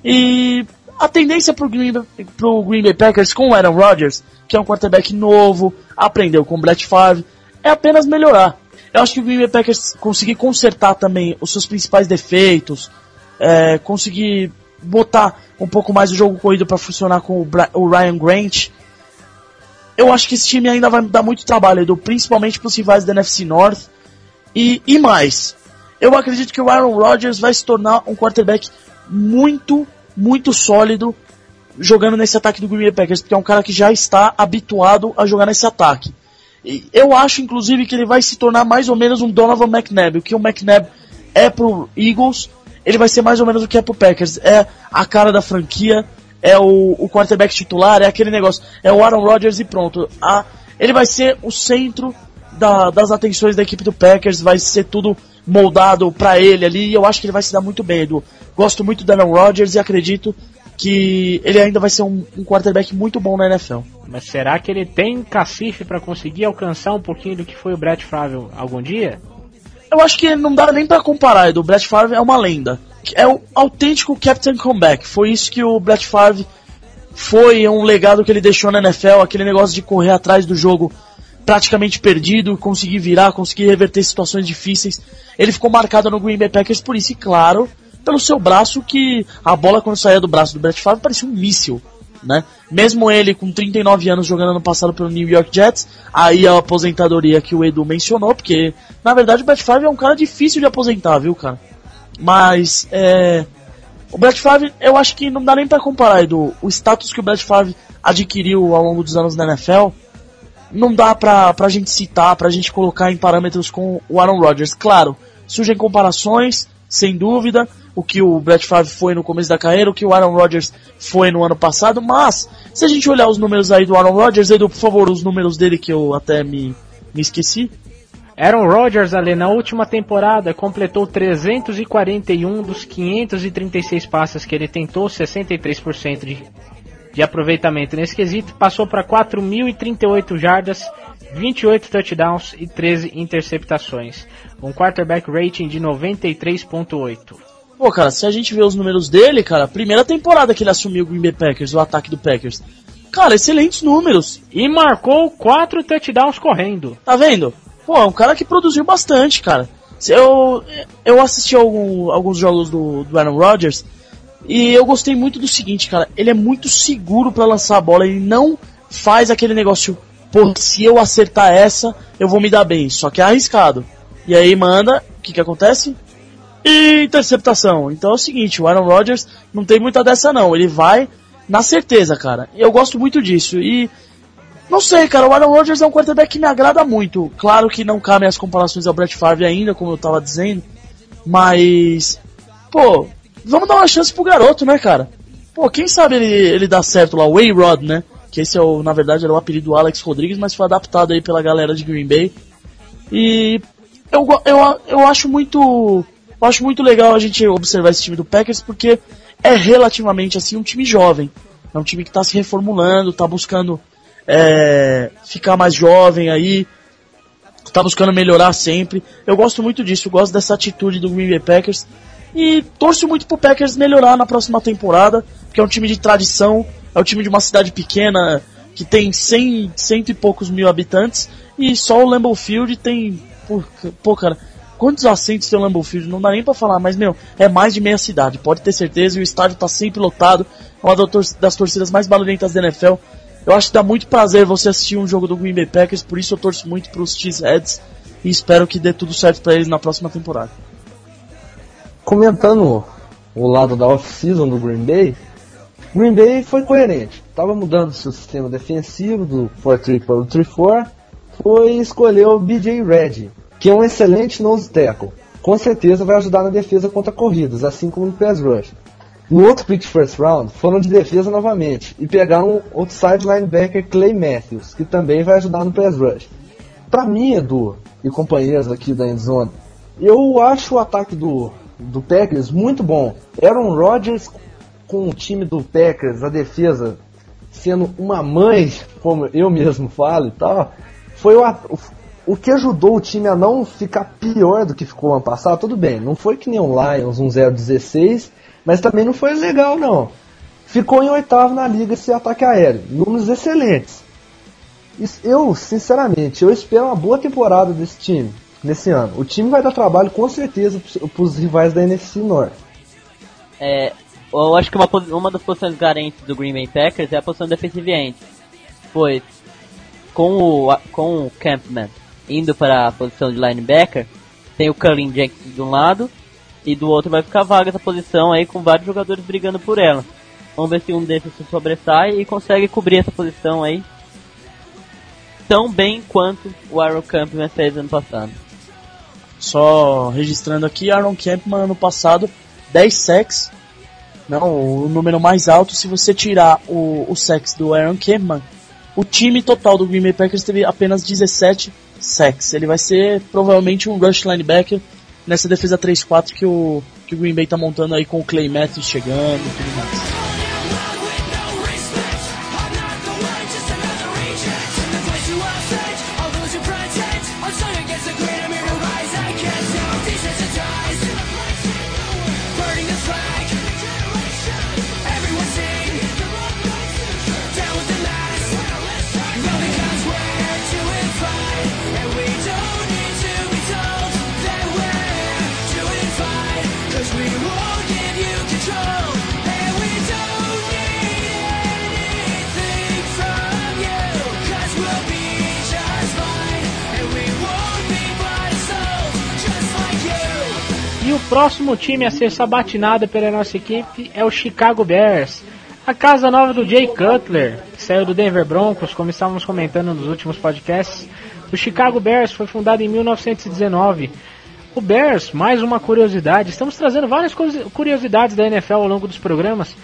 E a tendência pro Green, Green Bay Packers com o Aaron Rodgers, que é um quarterback novo, aprendeu com o Brett Favre, é apenas melhorar. Eu acho que o Green Bay Packers conseguir consertar também os seus principais defeitos, é, conseguir botar um pouco mais o jogo corrido para funcionar com o, o Ryan Grant. Eu acho que esse time ainda vai dar muito trabalho, Edu, principalmente para os rivais da NFC North. E, e mais, eu acredito que o Aaron Rodgers vai se tornar um quarterback muito, muito sólido jogando nesse ataque do Green Bay Packers, porque é um cara que já está habituado a jogar nesse ataque. E eu acho, inclusive, que ele vai se tornar mais ou menos um Donovan McNabb. O que o McNabb é pro Eagles, ele vai ser mais ou menos o que é pro Packers. É a cara da franquia, é o, o quarterback titular, é aquele negócio. É o Aaron Rodgers e pronto. A, ele vai ser o centro da, das atenções da equipe do Packers, vai ser tudo moldado para ele ali, e eu acho que ele vai se dar muito bem, Edu. Gosto muito do Aaron Rodgers e acredito que ele ainda vai ser um, um quarterback muito bom na NFL. Mas será que ele tem cacife para conseguir alcançar um pouquinho do que foi o Brett Favre algum dia? Eu acho que não dá nem para comparar, Edu. O Brett Favre é uma lenda. É o autêntico Captain Comeback. Foi isso que o Brett Favre foi, um legado que ele deixou na NFL, aquele negócio de correr atrás do jogo praticamente perdido, conseguir virar, conseguir reverter situações difíceis. Ele ficou marcado no Green Bay Packers por isso, e claro, pelo seu braço que a bola quando saía do braço do Brett Favre parecia um míssil, né? Mesmo ele com 39 anos jogando ano passado pelo New York Jets, aí a aposentadoria que o Edu mencionou, porque na verdade o Brett Favre é um cara difícil de aposentar, viu, cara? Mas é o Brett Favre, eu acho que não dá nem para comparar, Edu, o status que o Brett Favre adquiriu ao longo dos anos na NFL não dá pra, pra gente citar, pra gente colocar em parâmetros com o Aaron Rodgers. Claro, surgem comparações, sem dúvida, o que o Brett Favre foi no começo da carreira, o que o Aaron Rodgers foi no ano passado, mas se a gente olhar os números aí do Aaron Rodgers, Edu, por favor, os números dele que eu até me, me esqueci. Aaron Rodgers, ali na última temporada, completou 341 dos 536 passes que ele tentou, 63% de de aproveitamento nesse quesito, passou para 4.038 jardas 28 touchdowns e 13 interceptações. Um quarterback rating de 93.8. Pô, cara, se a gente vê os números dele, cara, primeira temporada que ele assumiu o Green Bay Packers, o ataque do Packers. Cara, excelentes números. E marcou 4 touchdowns correndo. Tá vendo? Pô, é um cara que produziu bastante, cara. Se Eu, eu assisti algum- alguns jogos do, do Aaron Rodgers e eu gostei muito do seguinte, cara. Ele é muito seguro pra lançar a bola. Ele não faz aquele negócio, pô, se eu acertar essa, eu vou me dar bem. Só que é arriscado. E aí manda, o que que acontece? Interceptação. Então é o seguinte, o Aaron Rodgers não tem muita dessa não. Ele vai na certeza, cara. E eu gosto muito disso. E não sei, cara, o Aaron Rodgers é um quarterback que me agrada muito. Claro que não cabem as comparações ao Brett Favre ainda, como eu tava dizendo. Mas, pô, vamos dar uma chance pro garoto, né, cara? Pô, quem sabe ele, ele dá certo lá, o A-Rod, né? Que esse é o, na verdade, era o apelido do Alex Rodrigues, mas foi adaptado aí pela galera de Green Bay. E eu, eu, eu acho muito. Eu acho muito legal a gente observar esse time do Packers porque é relativamente assim um time jovem. É um time que tá se reformulando, tá buscando é, ficar mais jovem aí, tá buscando melhorar sempre. Eu gosto muito disso, eu gosto dessa atitude do Green Bay Packers e torço muito pro Packers melhorar na próxima temporada, porque é um time de tradição, é um time de uma cidade pequena que tem 100, cento e poucos mil habitantes e só o Lambeau Field tem, pô, cara, quantos assentos tem o Lambeau Field? Não dá nem pra falar, mas meu, é mais de meia cidade, pode ter certeza, e o estádio tá sempre lotado, é uma das torcidas mais barulhentas da NFL. Eu acho que dá muito prazer você assistir um jogo do Green Bay Packers, por isso eu torço muito pros Cheeseheads e espero que dê tudo certo pra eles na próxima temporada. Comentando o lado da off-season do Green Bay, Green Bay foi coerente. Tava mudando seu sistema defensivo do 4-3 para o 3-4, foi escolher o BJ Red, que é um excelente nose tackle. Com certeza vai ajudar na defesa contra corridas, assim como no pass rush. No outro pick first round, foram de defesa novamente e pegaram o outside linebacker Clay Matthews, que também vai ajudar no pass rush. Pra mim, Edu e companheiros aqui da Endzone, eu acho o ataque do, do Packers muito bom. Aaron Rodgers com o time do Packers, a defesa sendo uma mãe, como eu mesmo falo e tal, foi o, o, que ajudou o time a não ficar pior do que ficou ano passado. Tudo bem, não foi que nem um Lions, um 0-16, mas também não foi legal não. Ficou em oitavo na liga esse ataque aéreo, números excelentes. Eu, sinceramente, eu espero uma boa temporada desse time, nesse ano. O time vai dar trabalho com certeza para os rivais da NFC Norte. É, eu acho que uma, uma das posições carentes do Green Bay Packers é a posição defensive end. Pois, com o, com o Campman indo para a posição de linebacker, tem o Cullen Jenkins de um lado, e do outro vai ficar vaga essa posição aí com vários jogadores brigando por ela. Vamos ver se um desses se sobressai e consegue cobrir essa posição aí tão bem quanto o Aaron Campman fez ano passado. Só registrando aqui, Aaron Campman ano passado, 10 sacks. Não, o número mais alto, se você tirar o, o sacks do Aaron Campman, o time total do Green Bay Packers teve apenas 17 sacks. Ele vai ser provavelmente um rush linebacker nessa defesa 3-4 que o, que o Green Bay tá montando aí com o Clay Matthews chegando e tudo mais. Próximo time a ser sabatinado pela nossa equipe é o Chicago Bears. A casa nova do Jay Cutler, que saiu do Denver Broncos, como estávamos comentando nos últimos podcasts. O Chicago Bears foi fundado em 1919. O Bears, mais uma curiosidade, estamos trazendo várias curiosidades da NFL ao longo dos programas.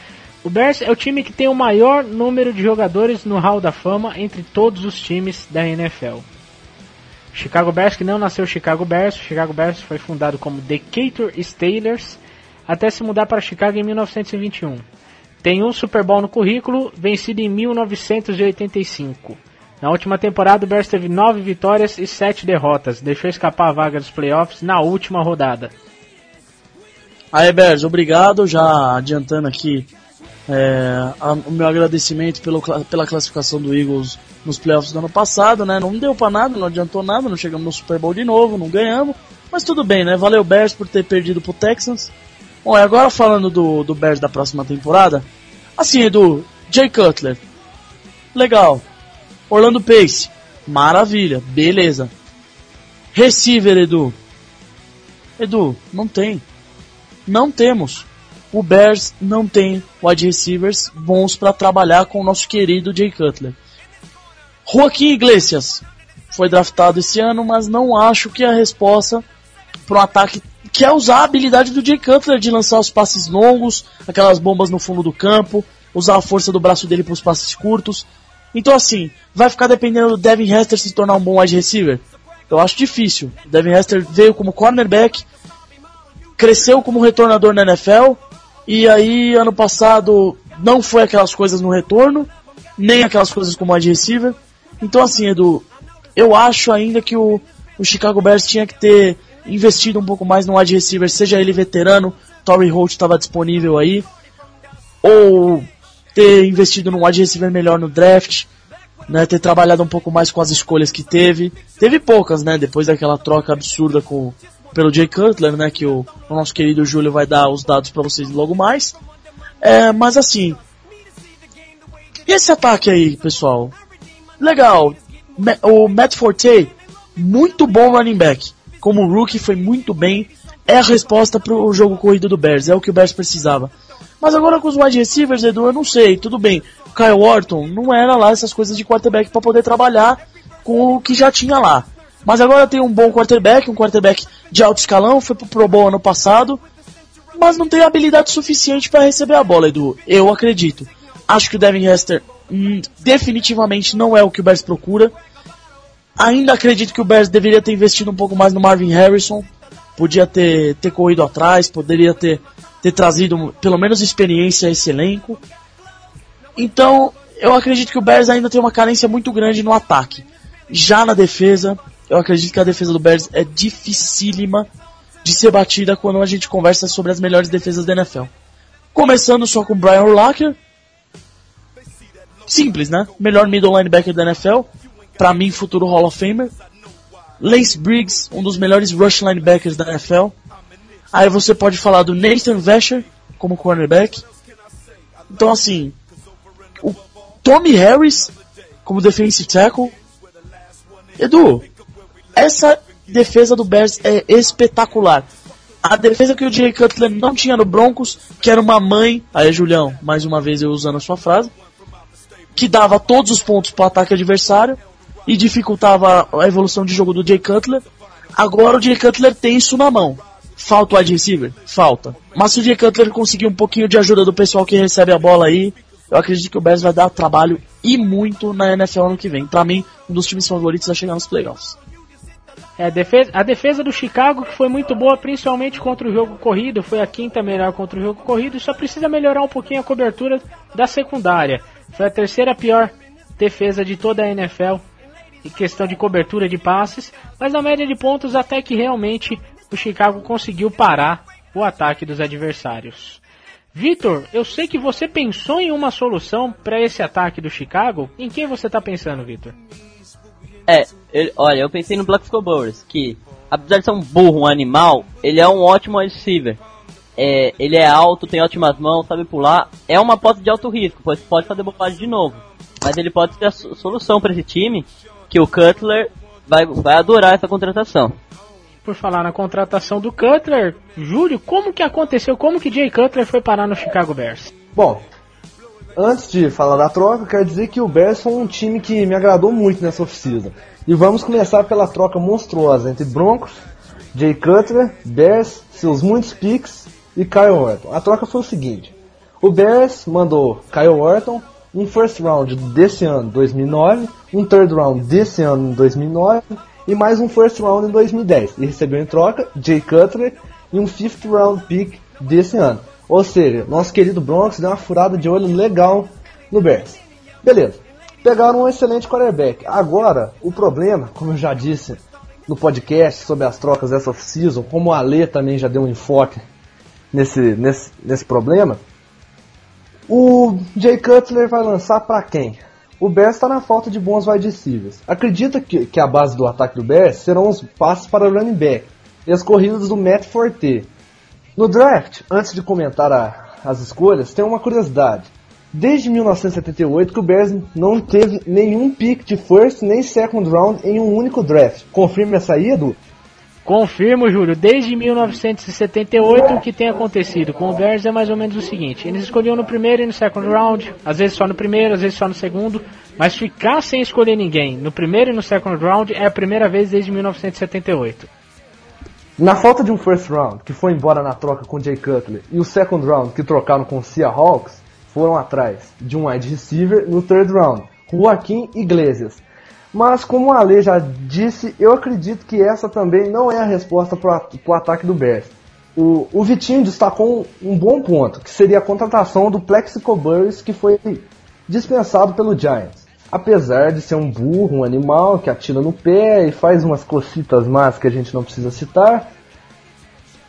O Bears é o time que tem o maior número de jogadores no Hall da Fama entre todos os times da NFL. Chicago Bears, que não nasceu Chicago Bears, Chicago Bears foi fundado como Decatur Steelers até se mudar para Chicago em 1921. Tem um Super Bowl no currículo, vencido em 1985. Na última temporada, o Bears teve 9 vitórias e 7 derrotas. Deixou escapar a vaga dos playoffs na última rodada. Aí, Bears, obrigado. Já adiantando aqui é, a- o meu agradecimento pelo, pela classificação do Eagles nos playoffs do ano passado, né? Não deu pra nada, não adiantou nada, não chegamos no Super Bowl de novo, não ganhamos. Mas tudo bem, né? Valeu, Bears, por ter perdido pro Texans. Bom, e agora falando do, do Bears da próxima temporada. Assim, Edu, Jay Cutler. Legal. Orlando Pace. Maravilha. Beleza. Receiver, Edu. Edu, não tem. Não temos. O Bears não tem wide receivers bons para trabalhar com o nosso querido Jay Cutler. Joaquim Iglesias foi draftado esse ano, mas não acho que é a resposta para um ataque que é usar a habilidade do Jay Cutler de lançar os passes longos, aquelas bombas no fundo do campo, usar a força do braço dele para os passes curtos. Então assim, vai ficar dependendo do Devin Hester se tornar um bom wide receiver? Eu acho difícil. O Devin Hester veio como cornerback, cresceu como retornador na NFL, e aí ano passado não foi aquelas coisas no retorno, nem aquelas coisas como wide receiver. Então assim, Edu, eu acho ainda que o, o Chicago Bears tinha que ter investido um pouco mais no wide receiver, seja ele veterano, Torrey Holt estava disponível aí, ou ter investido num wide receiver melhor no draft, né, ter trabalhado um pouco mais com as escolhas que teve. Teve poucas, né, depois daquela troca absurda com pelo Jay Cutler, né, que o, o nosso querido Júlio vai dar os dados para vocês logo mais. É, mas assim, e esse ataque aí, pessoal? Legal. O Matt Forte, muito bom running back. Como rookie, foi muito bem. É a resposta pro jogo corrido do Bears. É o que o Bears precisava. Mas agora com os wide receivers, Edu, eu não sei. Tudo bem. O Kyle Orton não era lá essas coisas de quarterback para poder trabalhar com o que já tinha lá. Mas agora tem um bom quarterback, um quarterback de alto escalão, foi pro Pro Bowl ano passado, mas não tem habilidade suficiente para receber a bola, Edu. Eu acredito. Acho que o Devin Hester hum, definitivamente não é o que o Bears procura. Ainda acredito que o Bears deveria ter investido um pouco mais no Marvin Harrison. Podia ter, ter corrido atrás, poderia ter, ter trazido pelo menos experiência a esse elenco. Então, eu acredito que o Bears ainda tem uma carência muito grande no ataque. Já na defesa, eu acredito que a defesa do Bears é dificílima de ser batida quando a gente conversa sobre as melhores defesas da NFL. Começando só com Brian Urlacher. Simples, né? Melhor middle linebacker da NFL. Pra mim, futuro Hall of Famer. Lance Briggs, um dos melhores rush linebackers da NFL. Aí você pode falar do Nathan Vesher como cornerback. Então, assim, o Tommy Harris como defensive tackle. Edu, essa defesa do Bears é espetacular. A defesa que o Jay Cutler não tinha no Broncos, que era uma mãe, aí Julião, mais uma vez eu usando a sua frase, que dava todos os pontos para o ataque adversário e dificultava a evolução de jogo do Jay Cutler. Agora o Jay Cutler tem isso na mão. Falta o wide receiver? Falta. Mas se o Jay Cutler conseguir um pouquinho de ajuda do pessoal que recebe a bola aí, eu acredito que o Bears vai dar trabalho e muito na NFL ano que vem. Pra mim, um dos times favoritos a chegar nos playoffs. É, a defesa, a defesa do Chicago que foi muito boa, principalmente contra o jogo corrido, foi a quinta melhor contra o jogo corrido, só precisa melhorar um pouquinho a cobertura da secundária. Foi a terceira pior defesa de toda a NFL em questão de cobertura de passes, mas na média de pontos até que realmente o Chicago conseguiu parar o ataque dos adversários. Vitor, eu sei que você pensou em uma solução para esse ataque do Chicago. Em quem você está pensando, Vitor? É, ele- olha, eu pensei no Black Bowers, que apesar de ser um burro, um animal, ele é um ótimo receiver. É, ele é alto, tem ótimas mãos, sabe pular. É uma aposta de alto risco, pois pode fazer bobagem de novo. Mas ele pode ser a so- solução para esse time, que o Cutler vai, vai adorar essa contratação. Por falar na contratação do Cutler, Júlio, como que aconteceu? Como que Jay Cutler foi parar no Chicago Bears? Bom, antes de falar da troca, eu quero dizer que o Bears foi um time que me agradou muito nessa oficina. E vamos começar pela troca monstruosa entre Broncos, Jay Cutler, Bears, seus muitos picks e Kyle Orton. A troca foi o seguinte: o Bears mandou Kyle Orton, um first round desse ano, 2009, um third round desse ano, 2009, e mais um first round em 2010. E recebeu em troca Jay Cutler e um fifth round pick desse ano. Ou seja, nosso querido Broncos deu uma furada de olho legal no Bears. Beleza. Pegaram um excelente quarterback. Agora, o problema, como eu já disse no podcast sobre as trocas dessa off-season, como o Ale também já deu um enfoque nesse, nesse, nesse problema, o Jay Cutler vai lançar para quem? O Bears está na falta de bons wide receivers. Acredita que, que a base do ataque do Bears serão os passes para o running back e as corridas do Matt Forte. No draft, antes de comentar a, as escolhas, tem uma curiosidade. Desde 1978 que o Bears não teve nenhum pick de first nem second round em um único draft. Confirme essa aí, Edu? Confirmo, Júlio. Desde 1978 o que tem acontecido com o Bears é mais ou menos o seguinte: eles escolhiam no primeiro e no second round, às vezes só no primeiro, às vezes só no segundo, mas ficar sem escolher ninguém no primeiro e no second round é a primeira vez desde 1978. Na falta de um first round, que foi embora na troca com Jay Cutler, e o second round, que trocaram com o Seahawks, foram atrás de um wide receiver no third round, Joaquim Iglesias. Mas como a Ale já disse, eu acredito que essa também não é a resposta para o ataque do Bears. O, o Vitinho destacou um, um, bom ponto, que seria a contratação do Plexico Burris, que foi dispensado pelo Giants. Apesar de ser um burro, um animal que atira no pé e faz umas cocitas más que a gente não precisa citar,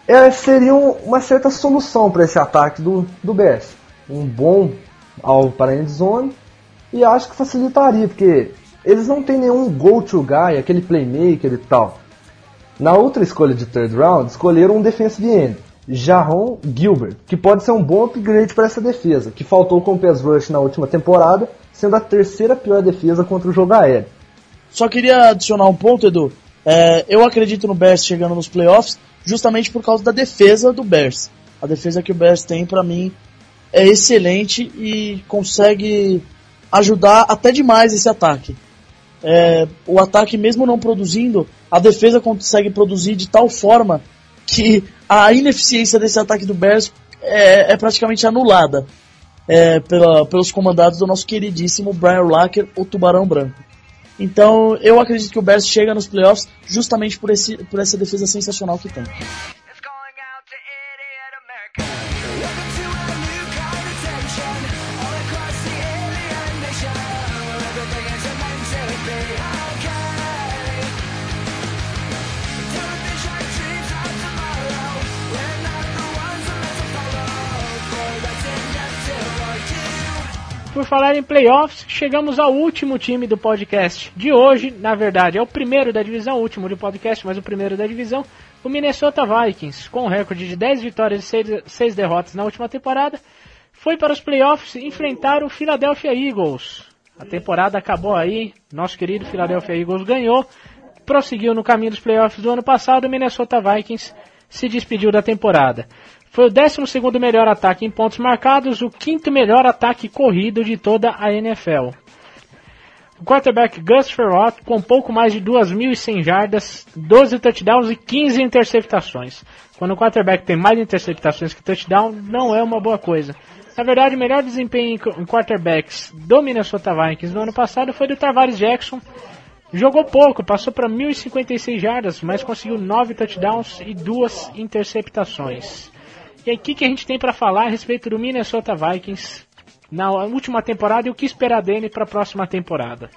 é, seria uma certa solução para esse ataque do, do Bears. Um bom alvo para a endzone e acho que facilitaria, porque eles não têm nenhum go-to guy, aquele playmaker e tal. Na outra escolha de third round, escolheram um defensive end, Jaron Gilbert, que pode ser um bom upgrade para essa defesa, que faltou com o pass rush na última temporada, sendo a terceira pior defesa contra o jogo aéreo. Só queria adicionar um ponto, Edu. É, eu acredito no Bears chegando nos playoffs justamente por causa da defesa do Bears. A defesa que o Bears tem, para mim, é excelente e consegue ajudar até demais esse ataque é, o ataque, mesmo não produzindo, a defesa consegue produzir de tal forma que a ineficiência desse ataque do Bears é, é praticamente anulada é, pela, pelos comandados do nosso queridíssimo Brian Lacker, o Tubarão Branco. Então, eu acredito que o Bears chega nos playoffs justamente por, esse, por essa defesa sensacional que tem. Por falar em playoffs, chegamos ao último time do podcast de hoje. Na verdade, é o primeiro da divisão, o último do podcast, mas o primeiro da divisão. O Minnesota Vikings, com um recorde de 10 vitórias e 6, derrotas na última temporada, foi para os playoffs enfrentar o Philadelphia Eagles. A temporada acabou aí, nosso querido Philadelphia Eagles ganhou, prosseguiu no caminho dos playoffs do ano passado. O Minnesota Vikings se despediu da temporada. Foi o 12 melhor ataque em pontos marcados, o quinto melhor ataque corrido de toda a NFL. O quarterback Gus Ferrott com pouco mais de 2.100 jardas, 12 touchdowns e 15 interceptações. Quando o quarterback tem mais interceptações que touchdown, não é uma boa coisa. Na verdade, o melhor desempenho em quarterbacks do Minnesota Vikings no ano passado foi do Tavares Jackson. Jogou pouco, passou para 1.056 jardas, mas conseguiu 9 touchdowns e 2 interceptações. E aí, o que, que a gente tem para falar a respeito do Minnesota Vikings na última temporada e o que esperar dele para a próxima temporada?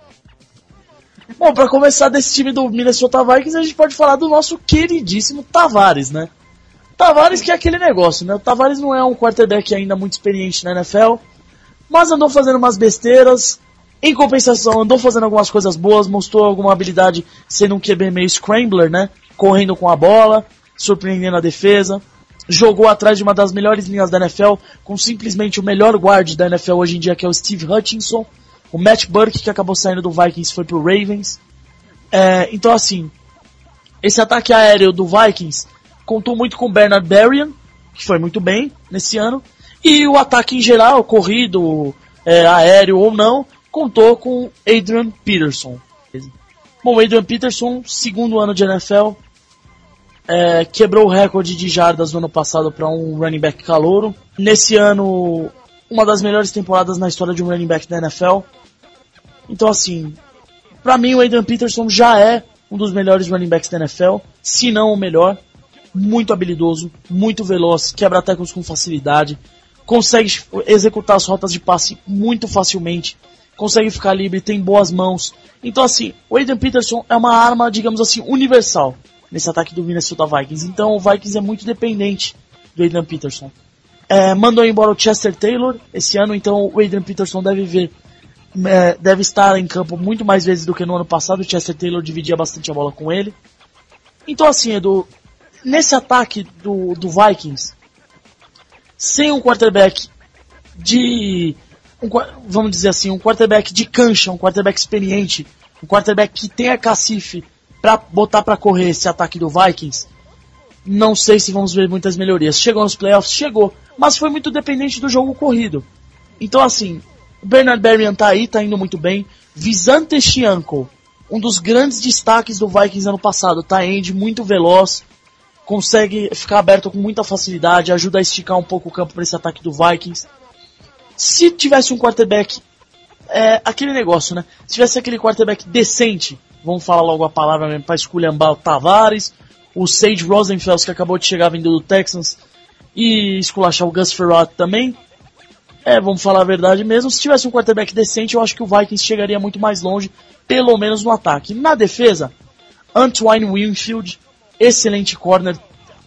Bom, para começar desse time do Minnesota Vikings, a gente pode falar do nosso queridíssimo Tavares, né? Tavares que é aquele negócio, né? O Tavares não é um quarterback ainda muito experiente na NFL, mas andou fazendo umas besteiras. Em compensação, andou fazendo algumas coisas boas, mostrou alguma habilidade sendo um QB meio scrambler, né? Correndo com a bola, surpreendendo a defesa jogou atrás de uma das melhores linhas da NFL, com simplesmente o melhor guard da NFL hoje em dia, que é o Steve Hutchinson. O Matt Burke, que acabou saindo do Vikings, foi pro Ravens. É, então, assim, esse ataque aéreo do Vikings contou muito com Bernard Berrien, que foi muito bem nesse ano. E o ataque em geral, corrido, é, aéreo ou não, contou com Adrian Peterson. Bom, Adrian Peterson, segundo ano de NFL, é, quebrou o recorde de jardas no ano passado para um running back calouro. Nesse ano, uma das melhores temporadas na história de um running back da NFL. Então, assim, para mim o Adrian Peterson já é um dos melhores running backs da NFL, se não o melhor. Muito habilidoso, muito veloz, quebra tecos com facilidade, consegue executar as rotas de passe muito facilmente. consegue ficar livre, tem boas mãos. Então assim, o Adrian Peterson é uma arma, digamos assim, universal nesse ataque do Minnesota Vikings. Então o Vikings é muito dependente do Adrian Peterson. É, mandou embora o Chester Taylor esse ano, então o Adrian Peterson deve ver, é, deve estar em campo muito mais vezes do que no ano passado. O Chester Taylor dividia bastante a bola com ele. Então assim, Edu, nesse ataque do, do Vikings, sem um quarterback de um, vamos dizer assim, um quarterback de cancha, um quarterback experiente, um quarterback que tenha cacife para botar para correr esse ataque do Vikings, não sei se vamos ver muitas melhorias. Chegou nos playoffs? Chegou, mas foi muito dependente do jogo corrido. Então assim, o Bernard Berrian tá aí, tá indo muito bem. Visante Chianco, um dos grandes destaques do Vikings ano passado, tá end muito veloz, consegue ficar aberto com muita facilidade, ajuda a esticar um pouco o campo para esse ataque do Vikings. Se tivesse um quarterback, é aquele negócio, né? Se tivesse aquele quarterback decente, vamos falar logo a palavra mesmo, para esculhambar o Tavares, o Sage Rosenfels que acabou de chegar vindo do Texans e esculachar o Gus Ferrat também. É, vamos falar a verdade mesmo. Se tivesse um quarterback decente, eu acho que o Vikings chegaria muito mais longe, pelo menos no ataque. Na defesa, Antoine Winfield, excelente corner,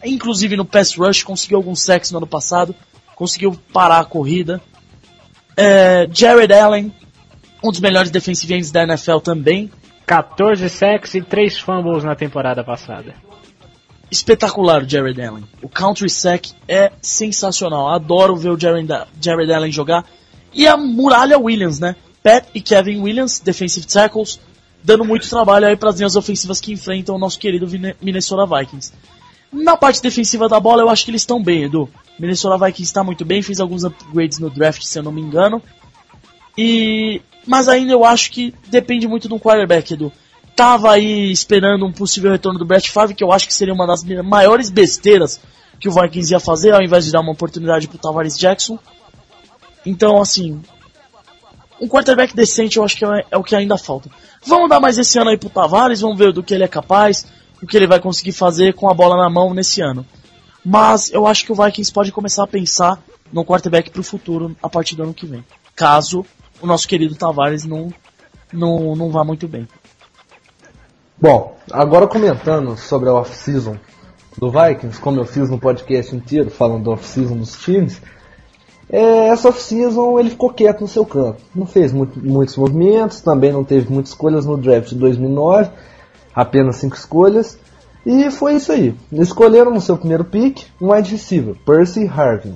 inclusive no pass rush, conseguiu alguns sacks no ano passado, conseguiu parar a corrida. É, Jared Allen, um dos melhores defensive ends da NFL também. 14 sacks e 3 fumbles na temporada passada. Espetacular o Jared Allen. O country sack é sensacional. Adoro ver o Jared, Jared Allen jogar. E a Muralha Williams, né? Pat e Kevin Williams, defensive tackles, dando muito trabalho aí para as linhas ofensivas que enfrentam o nosso querido Minnesota Vikings. Na parte defensiva da bola, eu acho que eles estão bem, Edu. Minnesota Vikings está muito bem, fez alguns upgrades no draft, se eu não me engano. E mas ainda eu acho que depende muito do quarterback, Edu. Tava aí esperando um possível retorno do Brett Favre, que eu acho que seria uma das maiores besteiras que o Vikings ia fazer, ao invés de dar uma oportunidade pro Tavares Jackson. Então, assim, um quarterback decente eu acho que é, é, o que ainda falta. Vamos dar mais esse ano aí pro Tavares, vamos ver do que ele é capaz, o que ele vai conseguir fazer com a bola na mão nesse ano. Mas eu acho que o Vikings pode começar a pensar no quarterback pro futuro a partir do ano que vem. Caso o nosso querido Tavares não, não, não vá muito bem. Bom, agora comentando sobre a off-season do Vikings, como eu fiz no podcast inteiro falando da off-season dos times, é, essa off-season ele ficou quieto no seu canto. Não fez muito, muitos movimentos, também não teve muitas escolhas no draft de 2009, apenas cinco escolhas. E foi isso aí. Escolheram no seu primeiro pick um wide receiver, Percy Harvin.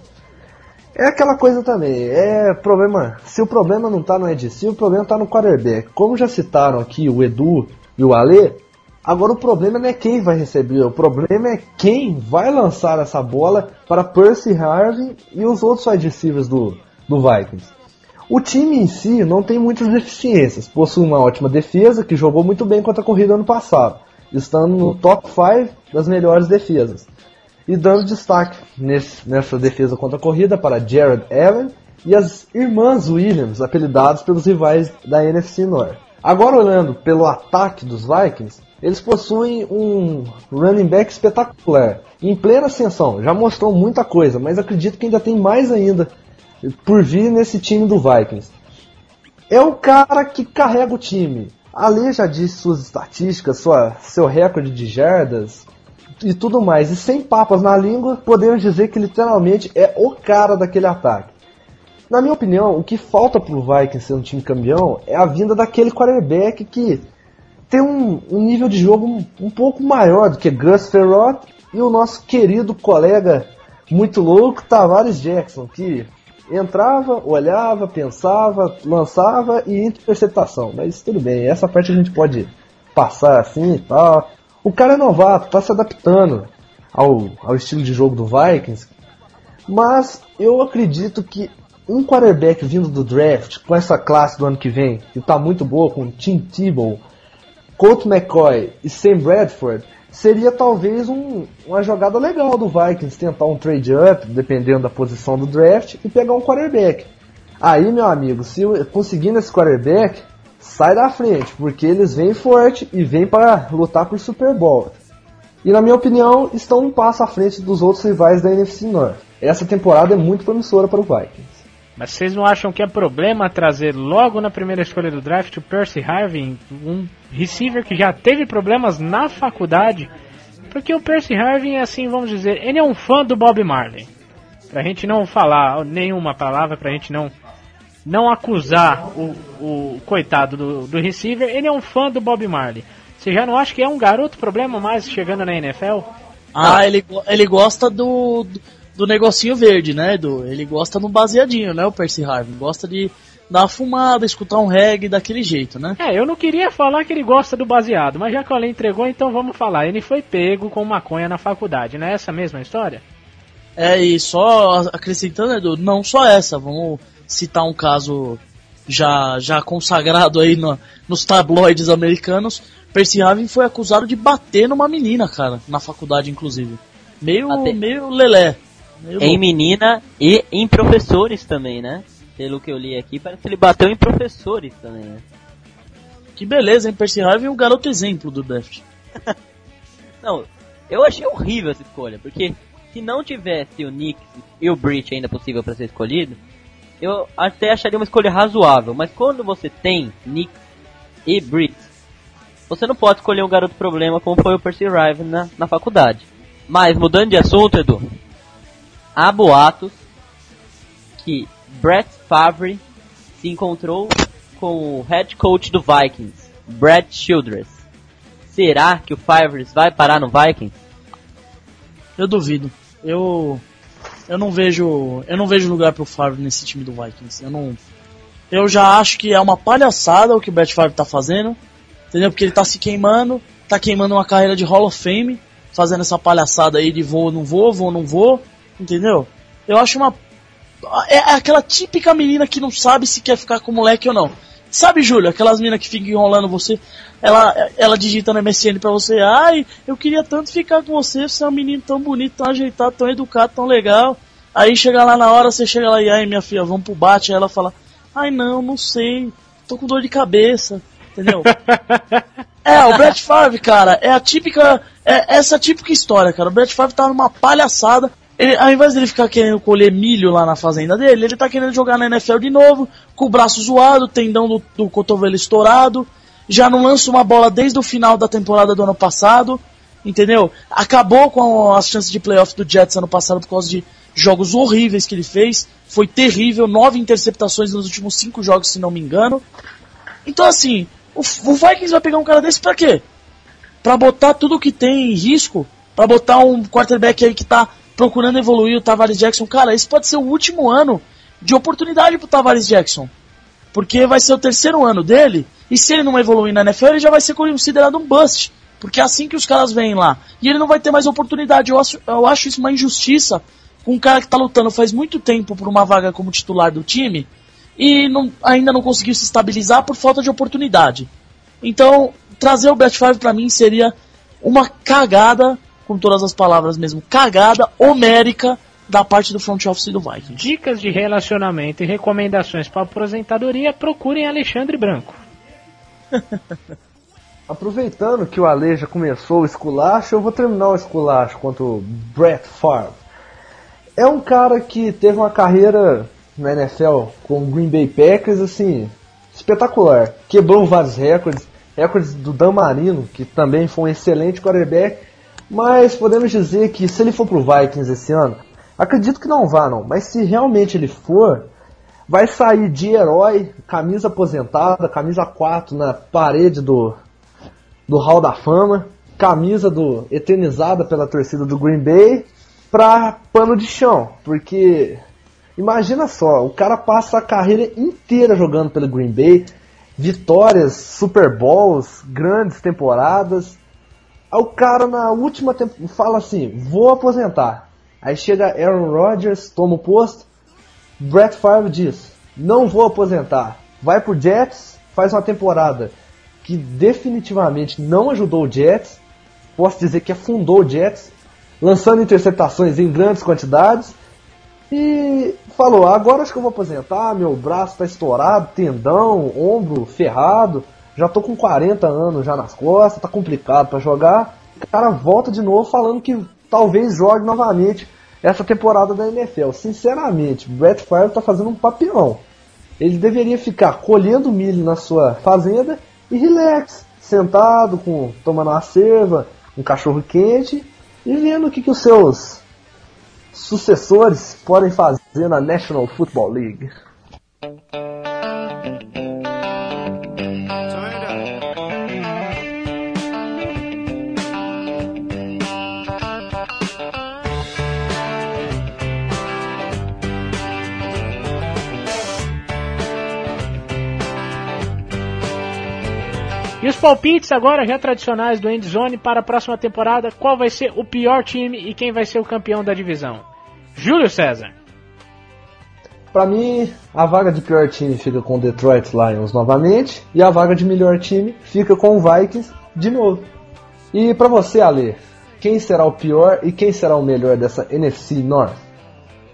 É aquela coisa também, é problema. Se o problema não está no ADC, o problema está no quarterback. Como já citaram aqui o Edu e o Ale, agora o problema não é quem vai receber, o problema é quem vai lançar essa bola para Percy Harvin e os outros wide do, do Vikings. O time em si não tem muitas deficiências, possui uma ótima defesa que jogou muito bem contra a corrida ano passado, estando no top 5 das melhores defesas e dando destaque nesse, nessa defesa contra a corrida para Jared Allen e as irmãs Williams, apelidados pelos rivais da NFC North. Agora olhando pelo ataque dos Vikings, eles possuem um running back espetacular, em plena ascensão, já mostrou muita coisa, mas acredito que ainda tem mais ainda por vir nesse time do Vikings. É o cara que carrega o time. Ali já disse suas estatísticas, sua, seu recorde de jardas, e tudo mais. E sem papas na língua, podemos dizer que literalmente é o cara daquele ataque. Na minha opinião, o que falta pro Vikings ser um time campeão é a vinda daquele quarterback que tem um, um nível de jogo um, um, pouco maior do que Gus Ferrot e o nosso querido colega muito louco Tavares Jackson, que entrava, olhava, pensava, lançava e interceptação. Mas tudo bem, essa parte a gente pode passar assim e tal. O cara é novato, está se adaptando ao, ao estilo de jogo do Vikings, mas eu acredito que um quarterback vindo do draft, com essa classe do ano que vem, que está muito boa, com Tim Tebow, Colt McCoy e Sam Bradford, seria talvez um, uma jogada legal do Vikings tentar um trade up, dependendo da posição do draft, e pegar um quarterback. Aí, meu amigo, se conseguindo esse quarterback, sai da frente, porque eles vêm forte e vêm para lutar por Super Bowl. E na minha opinião, estão um passo à frente dos outros rivais da NFC North. Essa temporada é muito promissora para o Vikings. Mas vocês não acham que é problema trazer logo na primeira escolha do draft o Percy Harvin, um receiver que já teve problemas na faculdade? Porque o Percy Harvin, assim, vamos dizer, ele é um fã do Bob Marley. Pra gente não falar nenhuma palavra, pra gente não não acusar o, o coitado do, do receiver, ele é um fã do Bob Marley. Você já não acha que é um garoto problema mais chegando na NFL? Ah, ele, go- ele gosta do, do, do negocinho verde, né? Do, ele gosta no baseadinho, né? O Percy Harvin. Gosta de dar uma fumada, escutar um reggae daquele jeito, né? É, eu não queria falar que ele gosta do baseado, mas já que o Ale entregou, então vamos falar. Ele foi pego com maconha na faculdade, não é essa mesma história? É, e só acrescentando, Edu, não só essa, vamos citar um caso já, já consagrado aí no- nos tabloides americanos. Percy Harvin foi acusado de bater numa menina, cara, na faculdade, inclusive. Meio, Bater. meio lelé. Meio Em menina e em professores também, né? Pelo que eu li aqui, parece que ele bateu em professores também, né? Que beleza, hein? Percy Harvin é um garoto exemplo do draft. Não, eu achei horrível essa escolha, porque se não tivesse o Knicks e o Breach ainda possível para ser escolhido, eu até acharia uma escolha razoável, mas quando você tem Knicks e Breach, você não pode escolher um garoto problema como foi o Percy Riven na, na faculdade. Mas, mudando de assunto, Edu, há boatos que Brett Favre se encontrou com o head coach do Vikings, Brad Childress. Será que o Favres vai parar no Vikings? Eu duvido. Eu eu não vejo, eu não vejo lugar pro Favre nesse time do Vikings. Eu não Eu já acho que é uma palhaçada o que o Brett Favre tá fazendo. Entendeu? Porque ele tá se queimando, tá queimando uma carreira de Hall of Fame, fazendo essa palhaçada aí de vou, não vou, vou, não vou, entendeu? Eu acho uma é é aquela típica menina que não sabe se quer ficar com o moleque ou não. Sabe, Júlio, aquelas meninas que ficam enrolando você, ela, ela digita no MSN pra você, ai, eu queria tanto ficar com você, você é um menino tão bonito, tão ajeitado, tão educado, tão legal. Aí chega lá na hora, você chega lá e aí, minha filha, vamos pro bate, aí ela fala, ai não, não sei, tô com dor de cabeça, entendeu? É, o Brett Favre, cara, é a típica. É essa típica história, cara. O Brett Favre tá numa palhaçada. Ele, ao invés dele ficar querendo colher milho lá na fazenda dele, ele tá querendo jogar na NFL de novo, com o braço zoado, tendão do, do cotovelo estourado. Já não lança uma bola desde o final da temporada do ano passado, entendeu? Acabou com as chances de playoff do Jets ano passado por causa de jogos horríveis que ele fez. Foi terrível, nove interceptações nos últimos cinco jogos, se não me engano. Então, assim, o, o Vikings vai pegar um cara desse pra quê? Pra botar tudo que tem em risco? Pra botar um quarterback aí que tá procurando evoluir, o Tavares Jackson? Cara, esse pode ser o último ano de oportunidade pro Tavares Jackson. Porque vai ser o terceiro ano dele, e se ele não evoluir na NFL, ele já vai ser considerado um bust. Porque é assim que os caras vêm lá. E ele não vai ter mais oportunidade. Eu acho, eu acho isso uma injustiça com um cara que tá lutando faz muito tempo por uma vaga como titular do time e não- ainda não conseguiu se estabilizar por falta de oportunidade. Então, trazer o Brett Favre pra mim seria uma cagada, com todas as palavras mesmo, cagada homérica da parte do front office do Vikings. Dicas de relacionamento e recomendações para aposentadoria, procurem Alexandre Branco. Aproveitando que o Ale já começou o esculacho, eu vou terminar o esculacho contra o Brett Favre. É um cara que teve uma carreira na NFL com o Green Bay Packers, assim, espetacular. Quebrou vários recordes, recordes do Dan Marino, que também foi um excelente quarterback, mas podemos dizer que se ele for pro Vikings esse ano, acredito que não vá não, mas se realmente ele for, vai sair de herói, camisa aposentada, camisa 4 na parede do, do Hall da Fama, camisa do eternizada pela torcida do Green Bay, pra pano de chão, porque imagina só, o cara passa a carreira inteira jogando pelo Green Bay, vitórias, Super Bowls, grandes temporadas. Aí o cara na última temporada fala assim: "Vou aposentar". Aí chega Aaron Rodgers, toma o posto. Brett Favre diz: "Não vou aposentar". Vai pro Jets, faz uma temporada que definitivamente não ajudou o Jets. Posso dizer que afundou o Jets, lançando interceptações em grandes quantidades. E falou: agora acho que eu vou aposentar. Meu braço tá estourado, tendão, ombro ferrado. Já tô com 40 anos já nas costas, tá complicado para jogar. O cara volta de novo falando que talvez jogue novamente essa temporada da NFL. Sinceramente, Brett Favre tá fazendo um papelão. Ele deveria ficar colhendo milho na sua fazenda e relax, sentado, com tomando uma cerva, um cachorro quente e vendo o que, que os seus sucessores podem fazer na National Football League. Os palpites agora já tradicionais do Endzone para a próxima temporada, qual vai ser o pior time e quem vai ser o campeão da divisão? Júlio César. Pra mim, a vaga de pior time fica com o Detroit Lions novamente e a vaga de melhor time fica com o Vikings de novo. E pra você, Ale, quem será o pior e quem será o melhor dessa NFC North?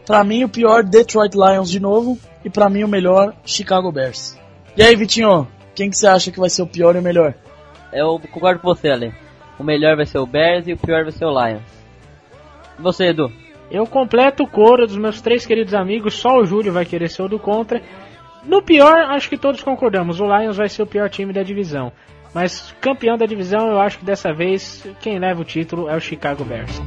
Pra mim, o pior, Detroit Lions de novo. E pra mim, o melhor, Chicago Bears. E aí, Vitinho, quem que você acha que vai ser o pior e o melhor? Eu concordo com você, Ale. O melhor vai ser o Bears e o pior vai ser o Lions. E você, Edu? Eu completo o coro dos meus três queridos amigos, só o Júlio vai querer ser o do contra. No pior, acho que todos concordamos, o Lions vai ser o pior time da divisão. Mas campeão da divisão, eu acho que dessa vez quem leva o título é o Chicago Bears.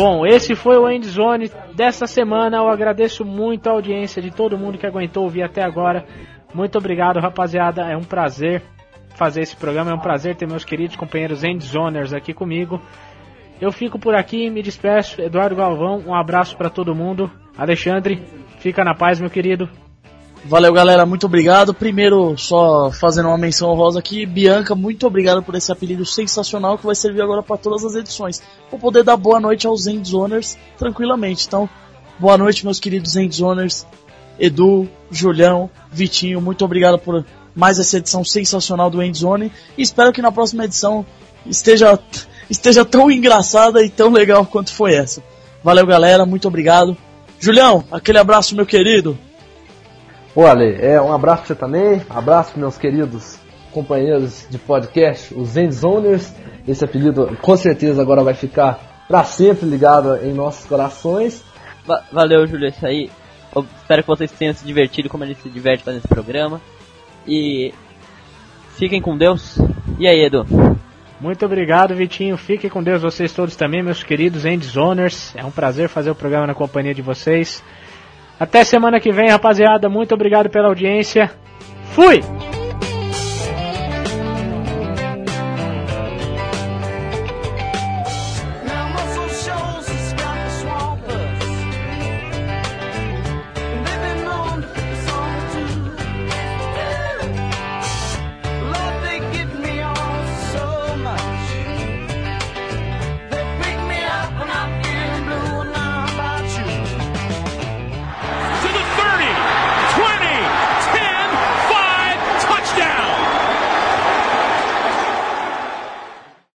Bom, esse foi o Endzone dessa semana. Eu agradeço muito a audiência de todo mundo que aguentou ouvir até agora. Muito obrigado, rapaziada. É um prazer fazer esse programa. É um prazer ter meus queridos companheiros Endzoners aqui comigo. Eu fico por aqui, me despeço. Eduardo Galvão, um abraço para todo mundo. Alexandre, fica na paz, meu querido. Valeu, galera, muito obrigado. Primeiro, só fazendo uma menção honrosa aqui, Bianca, muito obrigado por esse apelido sensacional que vai servir agora para todas as edições. Vou poder dar boa noite aos Endzoners tranquilamente. Então, boa noite, meus queridos Endzoners. Edu, Julião, Vitinho, muito obrigado por mais essa edição sensacional do Endzone. E espero que na próxima edição esteja, esteja tão engraçada e tão legal quanto foi essa. Valeu, galera, muito obrigado. Julião, aquele abraço, meu querido. Ô Ale, é, um abraço pra você também, abraço meus queridos companheiros de podcast, os Endzoners. Esse apelido com certeza agora vai ficar pra sempre ligado em nossos corações. Va- valeu, Júlio, isso aí. Eu espero que vocês tenham se divertido como ele se diverte fazendo esse programa. E fiquem com Deus. E aí, Edu? Muito obrigado, Vitinho. Fiquem com Deus, vocês todos também, meus queridos Endzoners. É um prazer fazer o programa na companhia de vocês. Até semana que vem, rapaziada. Muito obrigado pela audiência. Fui!